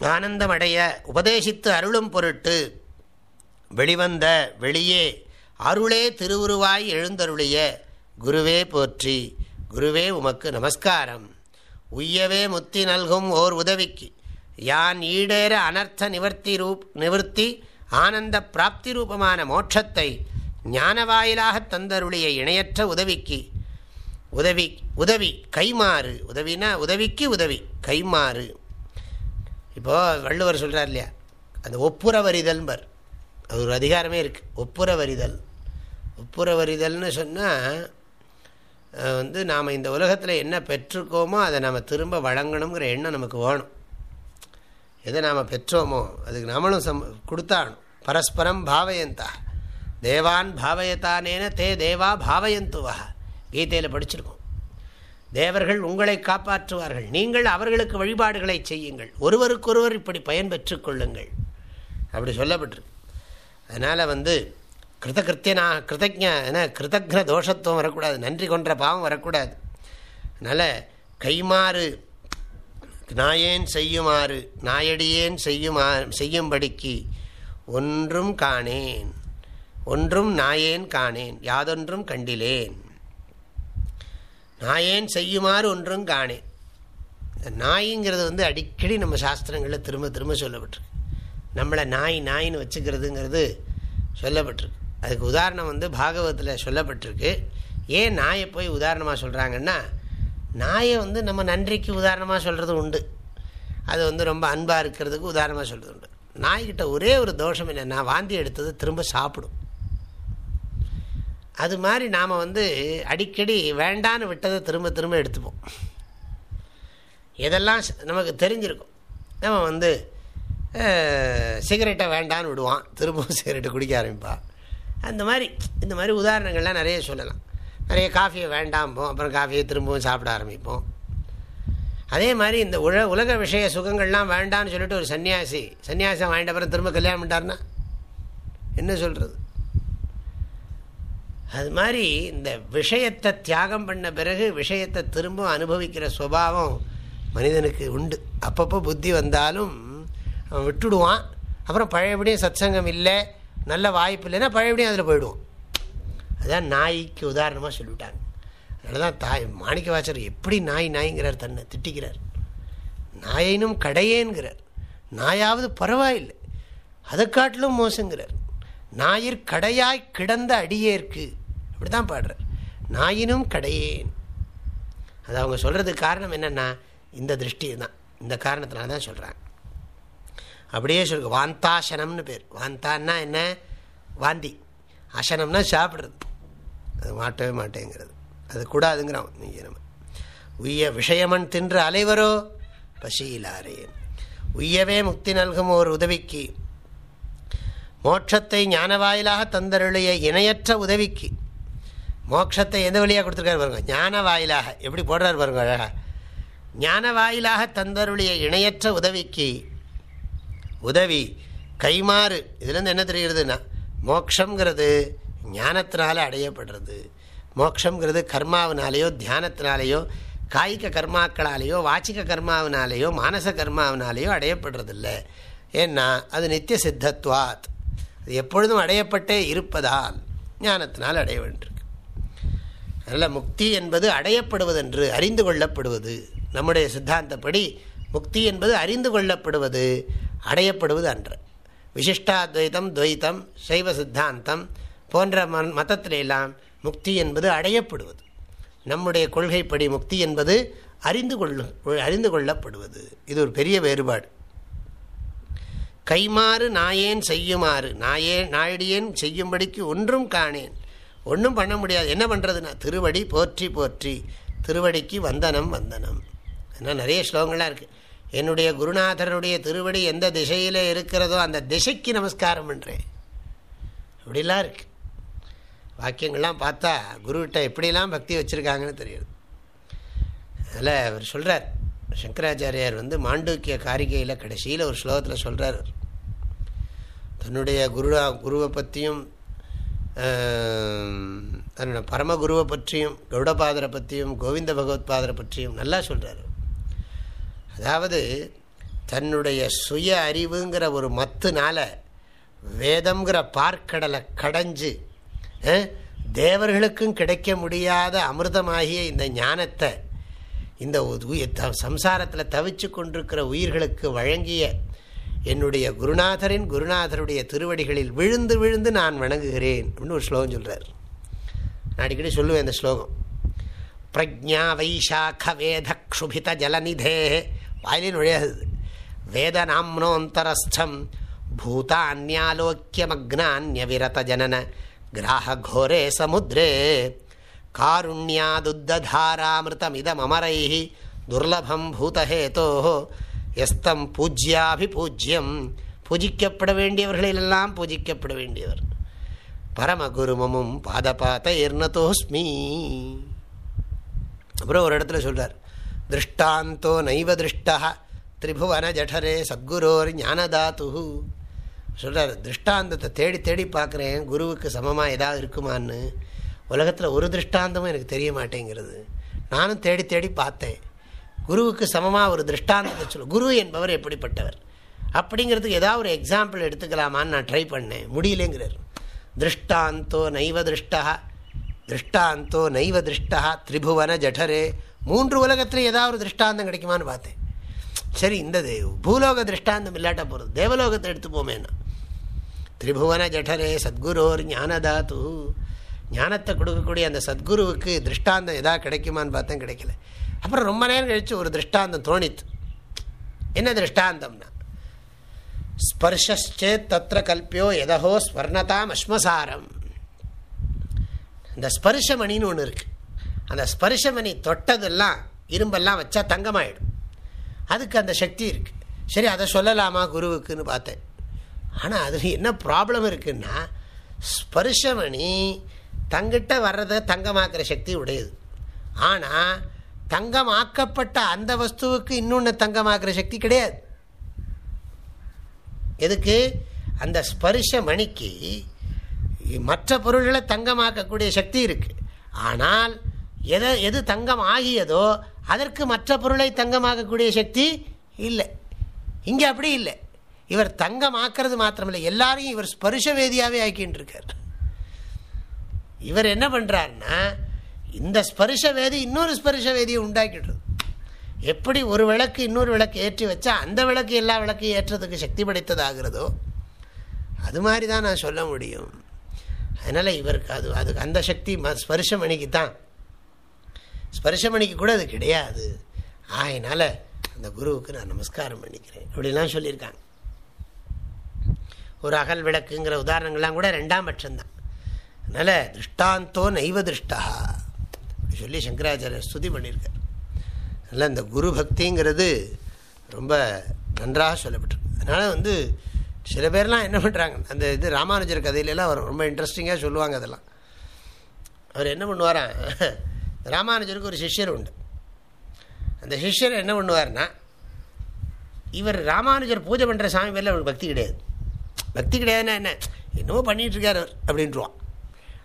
ஆனந்தமடைய உபதேசித்து அருளும் பொருட்டு வெளிவந்த வெளியே அருளே திருவுருவாய் எழுந்தருளிய குருவே போற்றி குருவே உமக்கு நமஸ்காரம். உய்யவே முத்தி நல்கும் ஓர் உதவிக்கு யான் ஈடேற அனர்த்த நிவர்த்தி ரூப் நிவர்த்தி ஆனந்த பிராப்தி ரூபமான மோட்சத்தை ஞானவாயிலாக தந்தருளிய இணையற்ற உதவிக்கு உதவி உதவி கைமாறு. உதவினா உதவிக்கு உதவி கைமாறு. இப்போது வள்ளுவர் சொல்கிறார் இல்லையா? அந்த ஒப்புரவரிதல்பர் அது ஒரு அதிகாரமே இருக்குது ஒப்புரவரிதல் ஒப்புரவரிதல்னு சொன்னால் வந்து நாம் இந்த உலகத்தில் என்ன பெற்றுக்கோமோ அதை நம்ம திரும்ப வழங்கணுங்கிற எண்ணம் நமக்கு வேணும். எதை நாம் பெற்றோமோ அதுக்கு நம்மளும் சம் கொடுத்தாகணும். பரஸ்பரம் பாவயந்தா. தேவான் பாவயத்தானேன தே தேவா பாவயந்துவா. கீதையில் படிச்சிருக்கோம். தேவர்கள் உங்களை காப்பாற்றுவார்கள். நீங்கள் அவர்களுக்கு வழிபாடுகளை செய்யுங்கள். ஒருவருக்கொருவர் இப்படி பயன் பெற்றுக்கொள்ளுங்கள் அப்படி சொல்லப்பட்டிருக்கு. அதனால் வந்து கிருத்தகிருத்தியனா கிருத்தஜ என்ன கிருதக்ன தோஷத்துவம் வரக்கூடாது. நன்றி கொன்ற பாவம் வரக்கூடாது. அதனால் கைமாறு நாயேன் செய்யுமாறு நாயடியேன் செய்யுமா செய்யும்படிக்கு ஒன்றும் காணேன். ஒன்றும் நாயேன் காணேன். யாதொன்றும் கண்டிலேன். நான் ஏன் செய்யுமாறு ஒன்றும் காணேன் இந்த நாய்ங்கிறது வந்து அடிக்கடி நம்ம சாஸ்திரங்களில் திரும்ப திரும்ப சொல்லப்பட்டிருக்கு. நம்மளை நாய் நாயின்னு வச்சுக்கிறதுங்கிறது சொல்லப்பட்டிருக்கு. அதுக்கு உதாரணம் வந்து பாகவத்தில் சொல்லப்பட்டிருக்கு. ஏன் நாயை போய் உதாரணமாக சொல்கிறாங்கன்னா நாயை வந்து நம்ம நன்றிக்கு உதாரணமாக சொல்கிறது உண்டு. அது வந்து ரொம்ப அன்பாக இருக்கிறதுக்கு உதாரணமாக சொல்கிறது உண்டு. நாய்கிட்ட ஒரே ஒரு தோஷம் இல்லை நான் வாந்தி எடுத்தது திரும்ப சாப்பிடும். அது மாதிரி நாம் வந்து அடிக்கடி வேண்டான்னு விட்டதை திரும்ப திரும்ப எடுத்துப்போம். எதெல்லாம் நமக்கு தெரிஞ்சிருக்கும். நம்ம வந்து சிகரெட்டை வேண்டான்னு விடுவான் திரும்பவும் சிகரெட்டை குடிக்க ஆரம்பிப்பான். அந்த மாதிரி இந்த மாதிரி உதாரணங்கள்லாம் நிறைய சொல்லலாம். நிறைய காஃபியை வேண்டாம்போம் அப்புறம் காஃபியை திரும்பவும் சாப்பிட ஆரம்பிப்போம். அதே மாதிரி இந்த உல உலக விஷய சுகங்கள்லாம் வேண்டான்னு சொல்லிட்டு ஒரு சன்னியாசி சன்னியாசம் வாங்கிட்ட அப்புறம் திரும்ப கல்யாணம் பண்ணிட்டார்னா என்ன சொல்கிறது அது மாதிரி இந்த விஷயத்தை தியாகம் பண்ண பிறகு விஷயத்தை திரும்ப அனுபவிக்கிற சுபாவம் மனிதனுக்கு உண்டு. அப்பப்போ புத்தி வந்தாலும் அவன் விட்டுடுவான். அப்புறம் பழையபடியும் சத்சங்கம் இல்லை நல்ல வாய்ப்பு இல்லைன்னா பழையபடியும் அதில் போயிடுவான். அதுதான் நாய்க்கு உதாரணமாக சொல்லிவிட்டாங்க. அதனால தான் தாய் மாணிக்க வாசர் எப்படி நாய் நாய்ங்கிறார் தன்னை திட்டிக்கிறார். நாயினும் கடையேங்கிறார் நாயாவது பரவாயில்லை. அதை காட்டிலும் மோசங்கிறார். நாயிற் கடையாய் கிடந்த அடியேற்கு. அப்படி தான் பாடுறார் நாயினும் கடையேன். அது அவங்க சொல்கிறதுக்கு காரணம் என்னென்னா இந்த திருஷ்டி தான் இந்த காரணத்தினால தான் சொல்கிறாங்க அப்படியே சொல்லுங்க வாந்தாசனம்னு பேர். வாந்தான்னா என்ன? வாந்தி. அசனம்னா சாப்பிட்றது. அது மாட்டவே மாட்டேங்கிறது. அது கூடாதுங்கிறான் நீங்கள் நம்ம. உய்ய விஷயமன் தின்று அலைவரோ? பசியிலாரேன். உய்யவே முக்தி நல்கும் ஒரு உதவிக்கு. மோட்சத்தை ஞான வாயிலாக தந்தருளிய இணையற்ற உதவிக்கு. மோட்சத்தை எந்த வழியாக கொடுத்துருக்காரு பாருங்க. ஞான வாயிலாக எப்படி போடுறாரு பாருங்க அழகா. ஞான வாயிலாக தந்தருளிய இணையற்ற உதவிக்கு. உதவி கைமாறு. இதுலேருந்து என்ன தெரிகிறதுனா மோக்ஷங்கிறது ஞானத்தினால அடையப்படுறது. மோக்ஷங்கிறது கர்மாவினாலேயோ தியானத்தினாலேயோ காய்க கர்மாக்களாலேயோ வாச்சிக்க கர்மாவினாலேயோ மானச கர்மாவினாலேயோ அடையப்படுறதில்லை. ஏன்னா அது நித்திய சித்தத்வாத் எப்பொழுதும் அடையப்பட்டே இருப்பதால் ஞானத்தினால் அடைய வேண்டியிருக்கு. அதனால் முக்தி என்பது அடையப்படுவதென்று அறிந்து கொள்ளப்படுவது நம்முடைய சித்தாந்தப்படி முக்தி என்பது அறிந்து கொள்ளப்படுவது அடையப்படுவது அன்று. விசிஷ்டாத்வைத்தம் துவைத்தம் சைவ சித்தாந்தம் போன்ற மன் மதத்திலெல்லாம் முக்தி என்பது அடையப்படுவது. நம்முடைய கொள்கைப்படி முக்தி என்பது அறிந்து கொள்ளும் அறிந்து கொள்ளப்படுவது. இது ஒரு பெரிய வேறுபாடு. கைமாறு நாயேன் செய்யுமாறு. நாயே நாயடியேன் செய்யும்படிக்கு ஒன்றும் காணேன். ஒன்றும் பண்ண முடியாது. என்ன பண்ணுறதுன்னா திருவடி போற்றி போற்றி. திருவடிக்கு வந்தனம் வந்தனம். ஏன்னா நிறைய ஸ்லோகங்களாக இருக்குது என்னுடைய குருநாதருடைய திருவடி எந்த திசையில் இருக்கிறதோ அந்த திசைக்கு நமஸ்காரம் பண்ணுறேன் அப்படிலாம் இருக்குது வாக்கியங்கள்லாம் பார்த்தா குருகிட்ட எப்படிலாம் பக்தி வச்சுருக்காங்கன்னு தெரியுது. அதில் அவர் சொல்கிறார் சங்கராச்சாரியார் வந்து மாண்டூக்கிய காரிகையில் கடைசியில் ஒரு ஸ்லோகத்தில் சொல்கிறார் தன்னுடைய குருடா குருவை பற்றியும் தன்னோட பரமகுருவை பற்றியும் கௌடபாதரை பற்றியும் கோவிந்த பகவத் பாதரை பற்றியும் நல்லா சொல்கிறார் அதாவது தன்னுடைய சுய அறிவுங்கிற ஒரு மத்துனால வேதம்ங்கிற பார்க்கடலை கடைஞ்சு தேவர்களுக்கும் கிடைக்க முடியாத அமிர்தமாகிய இந்த ஞானத்தை இந்த சம்சாரத்தில் தவிச்சு கொண்டிருக்கிற உயிர்களுக்கு வழங்கிய என்னுடைய குருநாதரின் குருநாதருடைய திருவடிகளில் விழுந்து விழுந்து நான் வணங்குகிறேன் அப்படின்னு ஒரு ஸ்லோகம் சொல்கிறார் நான் அடிக்கடி சொல்லுவேன் இந்த ஸ்லோகம். பிரஜா வைஷாக்க வேத க்ஷுபித ஜலநிதே வாயிலே நுழையாது. வேத நாம்னோந்தரஸ்தம் பூதான்யாலோக்கியமக்னான்யவிரத ஜனன கிராகோரே சமுத்ரே காருண்யாதுத்ததாராமிருதமிதமரை துர்லபம் பூதஹேதோ எஸ்தம் பூஜ்யாபிபூஜ்யம். பூஜிக்கப்பட வேண்டியவர்களிலெல்லாம் பூஜிக்கப்பட வேண்டியவர் பரமகுருமமும் பாதபாத எர்ணதோஸ்மி அப்புறம் ஒரு இடத்துல சொல்கிறார் திருஷ்டாந்தோ நைவ திருஷ்டா திரிபுவன ஜடரே சத்குரோர் ஞானதாத்து சொல்கிறார் திருஷ்டாந்தத்தை தேடி தேடி பார்க்குறேன் குருவுக்கு சமமாக ஏதாவது இருக்குமான்னு. உலகத்தில் ஒரு திருஷ்டாந்தமும் எனக்கு தெரிய மாட்டேங்கிறது. நானும் தேடி தேடி பார்த்தேன். குருவுக்கு சமமாக ஒரு திருஷ்டாந்தத்தை சொல்லு. குரு என்பவர் எப்படிப்பட்டவர்? அப்படிங்கிறதுக்கு ஏதாவது ஒரு எக்ஸாம்பிள் எடுத்துக்கலாமான்னு நான் ட்ரை பண்ணேன். முடியலேங்கிறார். திருஷ்டாந்தோ நைவ திருஷ்டா. திருஷ்டாந்தோ நைவ திருஷ்டா. திரிபுவன ஜடரே. மூன்று உலகத்தில் ஏதாவது ஒரு திருஷ்டாந்தம் கிடைக்குமான்னு பார்த்தேன். சரி இந்த பூலோக திருஷ்டாந்தம் இல்லாட்ட போகிறது தேவலோகத்தை எடுத்து திரிபுவன ஜடரே சத்குரோர் ஞானதாத்து ஞானத்தை கொடுக்கக்கூடிய அந்த சத்குருவுக்கு திருஷ்டாந்தம் எதாவது கிடைக்குமான்னு பார்த்தேன் கிடைக்கல. அப்புறம் ரொம்ப நேரம் கழித்து ஒரு திருஷ்டாந்தம் தோணித்து. என்ன திருஷ்டாந்தம்னா ஸ்பர்ஷே தத்திர கல்பியோ எதஹோ ஸ்வர்ணதாம் அஸ்மசாரம். இந்த ஸ்பர்ஷமணின்னு ஒன்று இருக்குது அந்த ஸ்பர்ஷமணி தொட்டதெல்லாம் இரும்பெல்லாம் வச்சா தங்கமாயிடும். அதுக்கு அந்த சக்தி இருக்குது சரி அதை சொல்லலாமா குருவுக்குன்னு பார்த்தேன். ஆனால் அதில் என்ன ப்ராப்ளம் இருக்குன்னா ஸ்பர்ஷமணி தங்கிட்ட வர்றதை தங்கமாக்குற சக்தி உடையது. ஆனால் தங்கமாக்கப்பட்ட அந்த வஸ்துவுக்கு இன்னொன்று தங்கமாக்குற சக்தி கிடையாது. எதுக்கு? அந்த ஸ்பரிஷ மணிக்கு மற்ற பொருள்களை தங்கமாக்கக்கூடிய சக்தி இருக்கு. ஆனால் எதை எது தங்கம் ஆகியதோ அதற்கு மற்ற பொருளை தங்கமாக்கக்கூடிய சக்தி இல்லை. இங்கே அப்படி இல்லை. இவர் தங்கமாக்குறது மாத்திரமில்லை. எல்லாரையும் இவர் ஸ்பரிஷ வேதியாகவே ஆக்கின்னு இருக்கார் இவர் என்ன பண்ணுறாருன்னா இந்த ஸ்பர்ஷ வேதி இன்னொரு ஸ்பர்ஷ வேதியை உண்டாக்கிடுறது. எப்படி ஒரு விளக்கு இன்னொரு விளக்கு ஏற்றி வச்சா அந்த விளக்கு எல்லா விளக்கையும் ஏற்றதுக்கு சக்தி படைத்ததாகிறதோ அது மாதிரி தான் நான் சொல்ல முடியும். அதனால் இவருக்கு அது அதுக்கு அந்த சக்தி ஸ்பர்ஷமணிக்கு தான். ஸ்பர்ஷமணிக்கு கூட அது கிடையாது. ஆயினால அந்த குருவுக்கு நான் நமஸ்காரம் பண்ணிக்கிறேன். அப்படிலாம் சொல்லியிருக்காங்க. ஒரு அகல் விளக்குங்கிற உதாரணங்கள்லாம் கூட ரெண்டாம் பட்சம்தான். அதனால் திருஷ்டாந்தோ நைவ திருஷ்டா. அப்படி சொல்லி சங்கராச்சாரியர் ஸ்துதி பண்ணியிருக்கார். அதனால் இந்த குரு பக்திங்கிறது ரொம்ப நன்றாக சொல்லப்பட்டிருக்கு. அதனால் வந்து சில பேர்லாம் என்ன பண்ணுறாங்க அந்த இது ராமானுஜர் கதையிலலாம் அவர் ரொம்ப இன்ட்ரெஸ்டிங்காக சொல்லுவாங்க அதெல்லாம். அவர் என்ன பண்ணுவாராம் ராமானுஜருக்கு ஒரு சிஷ்யர் உண்டு. அந்த சிஷ்யர் என்ன பண்ணுவார்னா இவர் ராமானுஜர் பூஜை பண்ணுற சாமி பேரில் அவருக்கு பக்தி கிடையாது. பக்தி கிடையாதுன்னா என்ன? என்னவோ பண்ணிகிட்ருக்கார் அவர் அப்படின்ட்டுருவான்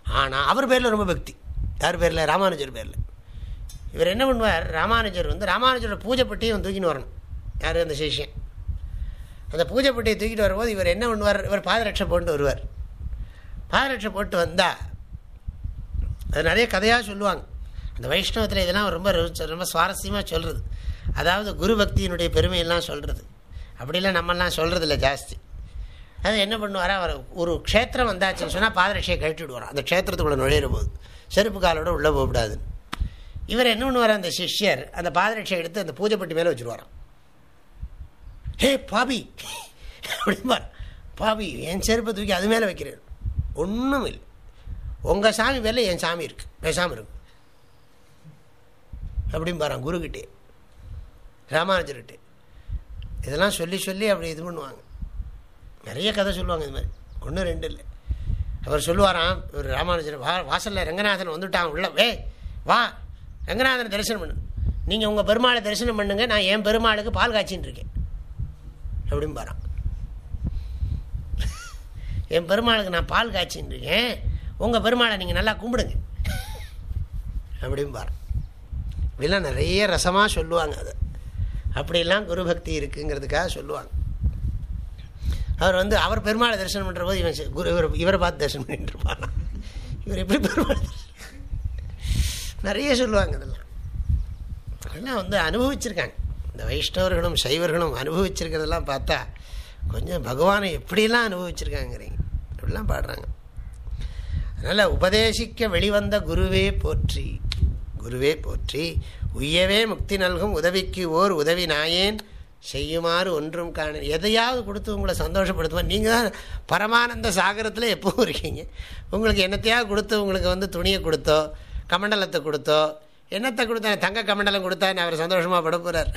ஆனால் அவர் பேரில் ரொம்ப பக்தி. யார் பேரில்? ராமானுஜர் பேரில். இவர் என்ன பண்ணுவார்? ராமானுஜர் வந்து ராமானுஜரோட பூஜைப்பட்டியை தூக்கின்னு வரணும். யார்? அந்த சிஷியன். அந்த பூஜைப்பட்டியை தூக்கிட்டு வரும்போது இவர் என்ன பண்ணுவார்? இவர் பாதரட்சை போட்டு வருவார். பாதரட்சை போட்டு வந்தால் அது நிறைய கதையாக சொல்லுவாங்க. அந்த வைஷ்ணவத்தில் இதெல்லாம் ரொம்ப ரொம்ப சுவாரஸ்யமாக சொல்கிறது அதாவது குரு பக்தியினுடைய பெருமையெல்லாம் சொல்கிறது அப்படிலாம் நம்மெல்லாம் சொல்கிறது இல்லை ஜாஸ்தி. அது என்ன பண்ணுவாரா? அவர் ஒரு க்ஷேத்திரம் வந்தாச்சுன்னு சொன்னால் பாதரட்சியை கழட்டி விடுவார் அந்த க்ஷேத்திரத்துக்குள்ளே நுழையிற போது செருப்பு காலோட உள்ளே போகக்கூடாதுன்னு. இவர் என்ன பண்ணுவார்? அந்த சிஷ்யர் அந்த பாதரட்சியை எடுத்து அந்த பூஜைப்பட்டி மேலே வச்சுருவாராம். ஹே பாபி! அப்படிம்பார். பாபி என் செருப்பை தூக்கி அது மேலே வைக்கிறேன். ஒன்றும் இல்லை உங்கள் சாமி மேலே என் சாமி இருக்குது பேசாமல் இருக்கு. அப்படிம்பாரான் குருக்கிட்டே. ராமானுஜர்கிட்டே. இதெல்லாம் சொல்லி சொல்லி அப்படி இது பண்ணுவாங்க. நிறைய கதை சொல்லுவாங்க இது மாதிரி. ஒன்றும் ரெண்டு இல்லை. அவர் சொல்லுவாராம் ஒரு ராமானுஜர் வா வாசலில் ரங்கநாதன் வந்துட்டான் உள்ள வே வா ரங்கநாதனை தரிசனம் பண்ணு. நீங்கள் உங்கள் பெருமாளை தரிசனம் பண்ணுங்கள் நான் என் பெருமாளுக்கு பால் காய்ச்சின்னு இருக்கேன். அப்படின்னு பாரான் என் பெருமாளுக்கு நான் பால் காய்ச்சின்னு இருக்கேன் உங்கள் பெருமாளை நீங்கள் நல்லா கும்பிடுங்க. அப்படின்னு பாரு இப்படிலாம் நிறைய ரசமாக சொல்லுவாங்க அதை. அப்படிலாம் குரு பக்தி இருக்குங்கிறதுக்காக சொல்லுவாங்க. அவர் வந்து அவர் பெருமாளை தரிசனம் பண்ணுற போது இவன் குரு இவர் இவரை பார்த்து தரிசனம் பண்ணிட்டு இருப்பான் இவர் எப்படி பெருமாள் நிறைய சொல்லுவாங்க இதெல்லாம். அதெல்லாம் வந்து அனுபவிச்சிருக்காங்க. இந்த வைஷ்ணவர்களும் சைவர்களும் அனுபவிச்சிருக்கிறதெல்லாம் பார்த்தா கொஞ்சம் பகவானை எப்படிலாம் அனுபவிச்சிருக்காங்கிறீங்க? அப்படிலாம் பாடுறாங்க. அதனால் உபதேசிக்க வெளிவந்த குருவே போற்றி. குருவே போற்றி. உய்யவே முக்தி நல்கும் உதவிக்கு ஓர் உதவி நாயேன் செய்யுமாறு ஒன்றும் காண எதையாவது கொடுத்து உங்களை சந்தோஷப்படுத்துவோம் நீங்கள் தான் பரமானந்த சாகரத்தில் எப்பவும் இருக்கீங்க. உங்களுக்கு என்னத்தையாவது கொடுத்து உங்களுக்கு வந்து துணியை கொடுத்தோ கமண்டலத்தை கொடுத்தோ என்னத்தை கொடுத்தா தங்க கமண்டலம் கொடுத்தா அவர் சந்தோஷமாக பட போகிறார்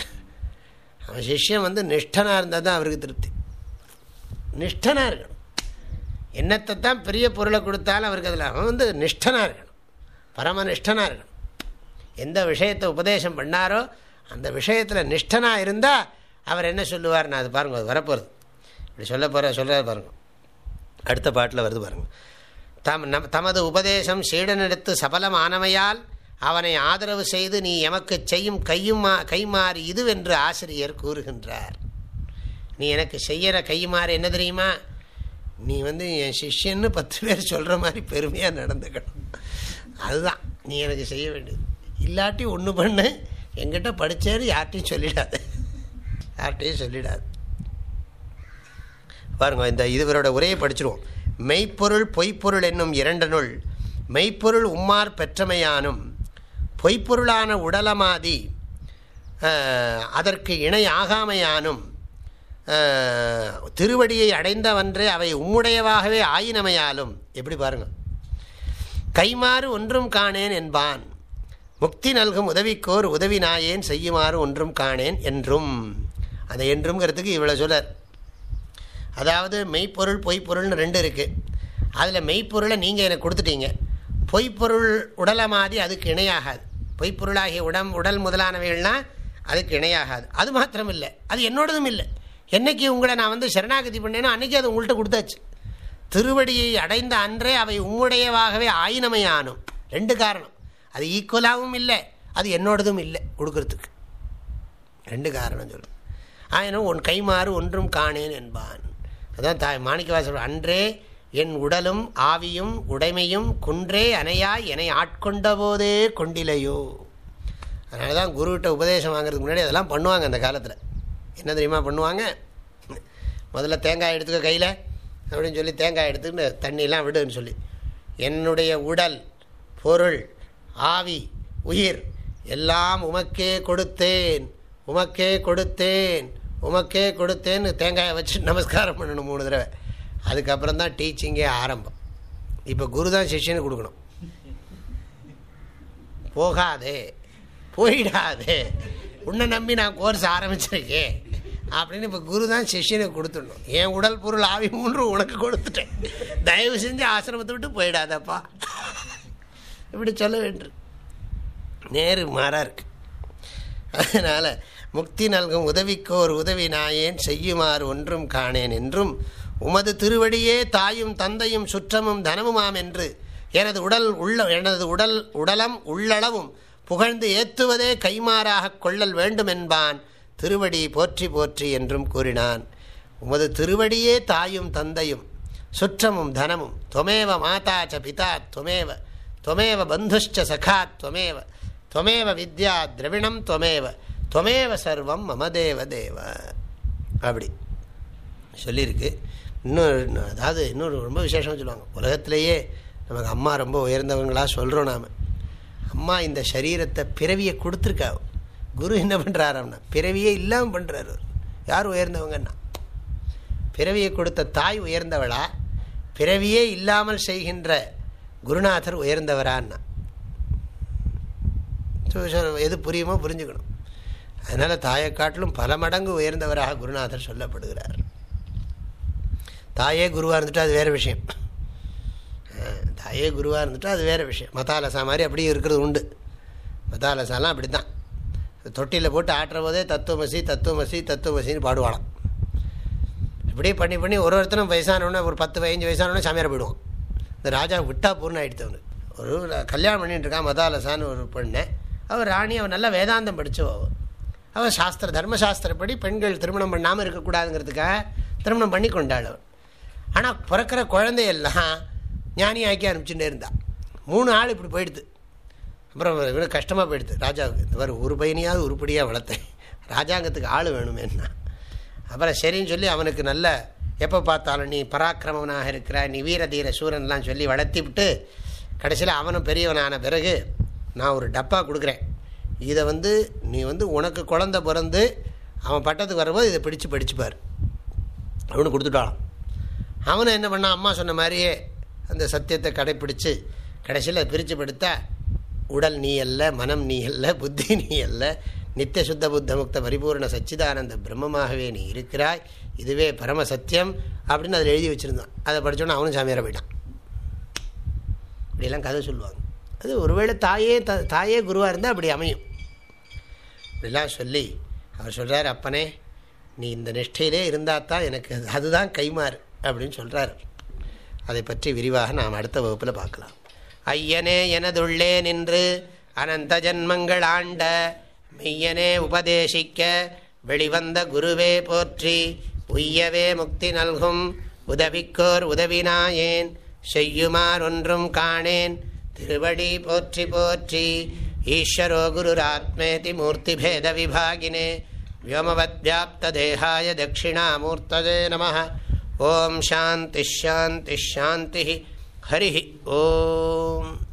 அவன் சிஷ்யம் வந்து நிஷ்டனாக இருந்தால் தான் அவருக்கு திருப்தி. நிஷ்டனாக இருக்கணும். என்னத்தை தான் பெரிய பொருளை கொடுத்தாலும் அவருக்கு அதில் அவன் வந்து நிஷ்டனாக இருக்கணும். பரம நிஷ்டனாக இருக்கணும். எந்த விஷயத்தை உபதேசம் பண்ணாரோ அந்த விஷயத்தில் நிஷ்டனாக இருந்தால் அவர் என்ன சொல்லுவார் நான் அது பாருங்கள் அது வரப்போகிறது இப்படி சொல்ல போகிற சொல்கிறார் பாருங்கள் அடுத்த பாட்டில் வருது பாருங்கள் தம் நம் தமது உபதேசம் சீடனெடுத்து சபலமானமையால் அவனை ஆதரவு செய்து நீ எமக்கு செய்யும் கையுமா கைமாறு இதுவென்று ஆசிரியர் கூறுகின்றார். நீ எனக்கு செய்கிற கைமாறு என்ன தெரியுமா? நீ வந்து என் சிஷ்யன்னு பத்து பேர் சொல்கிற மாதிரி பெருமையாக நடந்துக்கணும். அதுதான். நீ எனக்கு செய்ய வேண்டியது. இல்லாட்டி ஒன்று பண்ணு. எங்கிட்ட படித்தேன்னு யார்ட்டையும் சொல்லிடாது. யார்கிட்டையும் சொல்லிடாது. பாருங்க இந்த இதுவரோட உரையை படிச்சிருவோம். மெய்ப்பொருள் பொய்ப்பொருள் என்னும் இரண்டனுள் மெய்ப்பொருள் உம்மார் பெற்றமையானும் பொய்ப்பொருளான உடலமாதி அதற்கு இணை ஆகாமையானும் திருவடியை அடைந்தவன்றே அவை உம்முடையவாகவே ஆயினமையாலும். எப்படி பாருங்க. கைமாறு ஒன்றும் காணேன் என்பான். முக்தி நல்கும் உதவிக்கோர் உதவி நாயேன் செய்யுமாறு ஒன்றும் காணேன் என்றும். அந்த என்றும்ங்கிறதுக்கு இவ்வளோ சொல்லார் அதாவது மெய்ப்பொருள் பொய்ப்பொருள்னு ரெண்டு இருக்குது அதில் மெய்ப்பொருளை நீங்கள் எனக்கு கொடுத்துட்டீங்க. பொய்ப்பொருள் உடலை மாதிரி அதுக்கு இணையாகாது. பொய்ப்பொருளாகிய உடம் உடல் முதலானவைகள்னால் அதுக்கு இணையாகாது. அது மாத்திரம் இல்லை அது என்னோடதும் இல்லை. என்னைக்கு உங்களை நான் வந்து சரணாகதி பண்ணேனோ அன்றைக்கி அது உங்கள்கிட்ட கொடுத்தாச்சு. திருவடியை அடைந்த அன்றே அவை உம்முடையவாகவே ஆயினமையானும். ரெண்டு காரணம். அது ஈக்குவலாகவும் இல்லை அது என்னோடதும் இல்லை கொடுக்கறதுக்கு. ரெண்டு காரணம் சொல்லு ஆயினும் உன் கைமாறு ஒன்றும் காணேன் என்பான். அதான் தாய் மாணிக்கவாசர் அன்றே என் உடலும் ஆவியும் உடைமையும் குன்றே அணையாய் என்னை ஆட்கொண்ட போதே கொண்டிலையோ. அதனால தான் குருக்கிட்ட உபதேசம் வாங்குறதுக்கு முன்னாடி அதெல்லாம் பண்ணுவாங்க அந்த காலத்தில். என்ன தெரியுமா பண்ணுவாங்க? முதல்ல தேங்காய் எடுத்துக்க கையில் அப்படின்னு சொல்லி தேங்காய் எடுத்துக்கிட்டு தண்ணியெலாம் விடுன்னு சொல்லி. என்னுடைய உடல் பொருள் ஆவி உயிர் எல்லாம் உமக்கே கொடுத்தேன் உமக்கே கொடுத்தேன். உமக்கே கொடுத்தேன்னு தேங்காயை வச்சு நமஸ்காரம் பண்ணணும் மூணு தடவை. அதுக்கப்புறம் தான் டீச்சிங்கே ஆரம்பம். இப்போ குரு தான் சிஷியனு கொடுக்கணும். போகாதே. போயிடாதே. உன்னை நம்பி நான் கோர்ஸ் ஆரம்பிச்சிருக்கேன் அப்படின்னு இப்போ குரு தான் சிஷியனுக்கு கொடுத்துடணும். என் உடல் பொருள் ஆவி மூன்று உனக்கு கொடுத்துட்டேன். தயவு செஞ்சு ஆசிரமத்தை விட்டு போயிடாதப்பா. இப்படி சொல்ல வேண்டும். நேரு மாறாக இருக்கு. அதனால் முக்தி நல்கும் உதவிக்கோர் உதவினாயேன் உதவி நாயேன் செய்யுமாறு ஒன்றும் காணேன் என்றும் உமது திருவடியே தாயும் தந்தையும் சுற்றமும் தனமுமாம் என்று எனது உடல் உள்ள எனது உடல் உடலம் உள்ளளவும் புகழ்ந்து ஏத்துவதே கைமாறாக கொள்ளல் வேண்டும் என்பான் திருவடி போற்றி போற்றி என்றும் கூறினான். உமது திருவடியே தாயும் தந்தையும் சுற்றமும் தனமும் தொமேவ மாதா ச பிதா துவமேவ துவமேவ பந்துஷ்ச சகா துவமேவ துவமேவ வித்யா திரவிணம் துவமேவ துவமேவ சர்வம் மமதேவ தேவ அப்படி. சொல்லியிருக்கு. இன்னும் அதாவது இன்னொரு ரொம்ப விசேஷம்னு சொல்லுவாங்க. உலகத்திலேயே நமக்கு அம்மா ரொம்ப உயர்ந்தவங்களாக சொல்கிறோம் நாம். அம்மா இந்த சரீரத்தை பிறவியை கொடுத்துருக்கா. குரு என்ன பண்ணுறாருன்னா பிறவியே இல்லாமல் பண்ணுறாரு யார் உயர்ந்தவங்கன்னா? பிறவியை கொடுத்த தாய் உயர்ந்தவளா? பிறவியே இல்லாமல் செய்கின்ற குருநாதர் உயர்ந்தவரான்னா. எது புரியுமோ புரிஞ்சுக்கணும். அதனால் தாயை காட்டிலும் பல மடங்கு உயர்ந்தவராக குருநாதர் சொல்லப்படுகிறார். தாயே குருவாக இருந்துட்டு அது வேறு விஷயம். தாயே குருவாக இருந்துட்டு அது வேறு விஷயம். மதாலசா மாதிரி அப்படியே இருக்கிறது உண்டு. மதாலசாலாம் அப்படி தான் தொட்டியில் போட்டு ஆட்டுற போதே தத்துவமசி தத்துவமசி தத்துவமசின்னு பாடுவாளாம். இப்படியே பண்ணி பண்ணி ஒரு ஒருத்தரும் வயசானவொன்னே ஒரு பத்து பதினஞ்சு வயசானவொன்னே சாமியார் போயிடுவோம் இந்த ராஜா விட்டா பூர்ணம் ஆகிடுத்தவனு ஒரு கல்யாணம் பண்ணிட்டு இருக்கான் மதாலசான்னு ஒரு பொண்ணு. அவர் ராணி அவன் நல்லா வேதாந்தம் படித்தவன் அவன் சாஸ்திர தர்மசாஸ்திரப்படி பெண்கள் திருமணம் பண்ணாமல் இருக்கக்கூடாதுங்கிறதுக்காக திருமணம் பண்ணி கொண்டாள் அவன். ஆனால் பிறக்கிற குழந்தையெல்லாம் ஞானி ஆக்கி அனுப்பிச்சுட்டே இருந்தான் மூணு ஆள் இப்படி போயிடுது. அப்புறம் இவ்வளோ கஷ்டமாக போயிடுது. ராஜாவுக்கு இந்த மாதிரி ஒரு பையனையாவது உருப்படியாக வளர்த்தேன். ராஜாங்கத்துக்கு ஆள் வேணுமேன்னா அப்புறம் சரின்னு சொல்லி அவனுக்கு நல்ல எப்போ பார்த்தாலும் நீ பராக்கிரமனாக இருக்கிற நீ வீர தீர சூரன்லாம் சொல்லி வளர்த்தி விட்டு கடைசியில் அவனும் பெரியவனான பிறகு நான் ஒரு டப்பா கொடுக்குறேன். இதை வந்து நீ வந்து உனக்கு குழந்த பிறந்து அவன் பட்டத்துக்கு வரும்போது இதை பிடிச்சு படிச்சுப்பார். அவனு கொடுத்துட்டாலும் அவனை என்ன பண்ணான்? அம்மா சொன்ன மாதிரியே அந்த சத்தியத்தை கடைப்பிடிச்சு கடைசியில் பிரித்து படுத்தா உடல் நீ அல்ல மனம் நீ அல்ல புத்தி நீ அல்ல நித்திய சுத்த புத்த முக்த பரிபூர்ண சச்சிதானந்த பிரம்மமாகவே நீ இருக்கிறாய் இதுவே பரம சத்தியம் அப்படின்னு அதில் எழுதி வச்சுருந்தான். அதை படித்தோன்னா அவனும் சாமியார போயிட்டான். இப்படியெல்லாம் கதை சொல்லுவாங்க. அது ஒருவேளை தாயே த தாயே குருவாக இருந்தால் அப்படி அமையும். இப்படிலாம் சொல்லி அவர் சொல்கிறார் அப்பனே நீ இந்த நிஷ்டையிலே இருந்தால் தான் எனக்கு அதுதான் கைமாறு அப்படின்னு சொல்கிறார் அதை பற்றி விரிவாக நாம் அடுத்த வகுப்பில் பார்க்கலாம். ஐயனே எனதுள்ளே நின்று அனந்த ஜன்மங்கள் ஆண்ட மெய்யனே உபதேசிக்க வெளிவந்த குருவே போற்றி உய்யவே முக்தி நல்கும் உதவிக்கோர் உதவினாயேன் செய்யுமார் ஒன்றும் காணேன் திருவடி போற்றி போற்றி ईश्वरो गुरुरात्मेति मूर्तिभेदविभागिने व्योमवद्व्याप्तदेहाय दक्षिणामूर्तये नमः। ॐ शान्तिः शान्तिः शान्तिः। हरिः ओम्।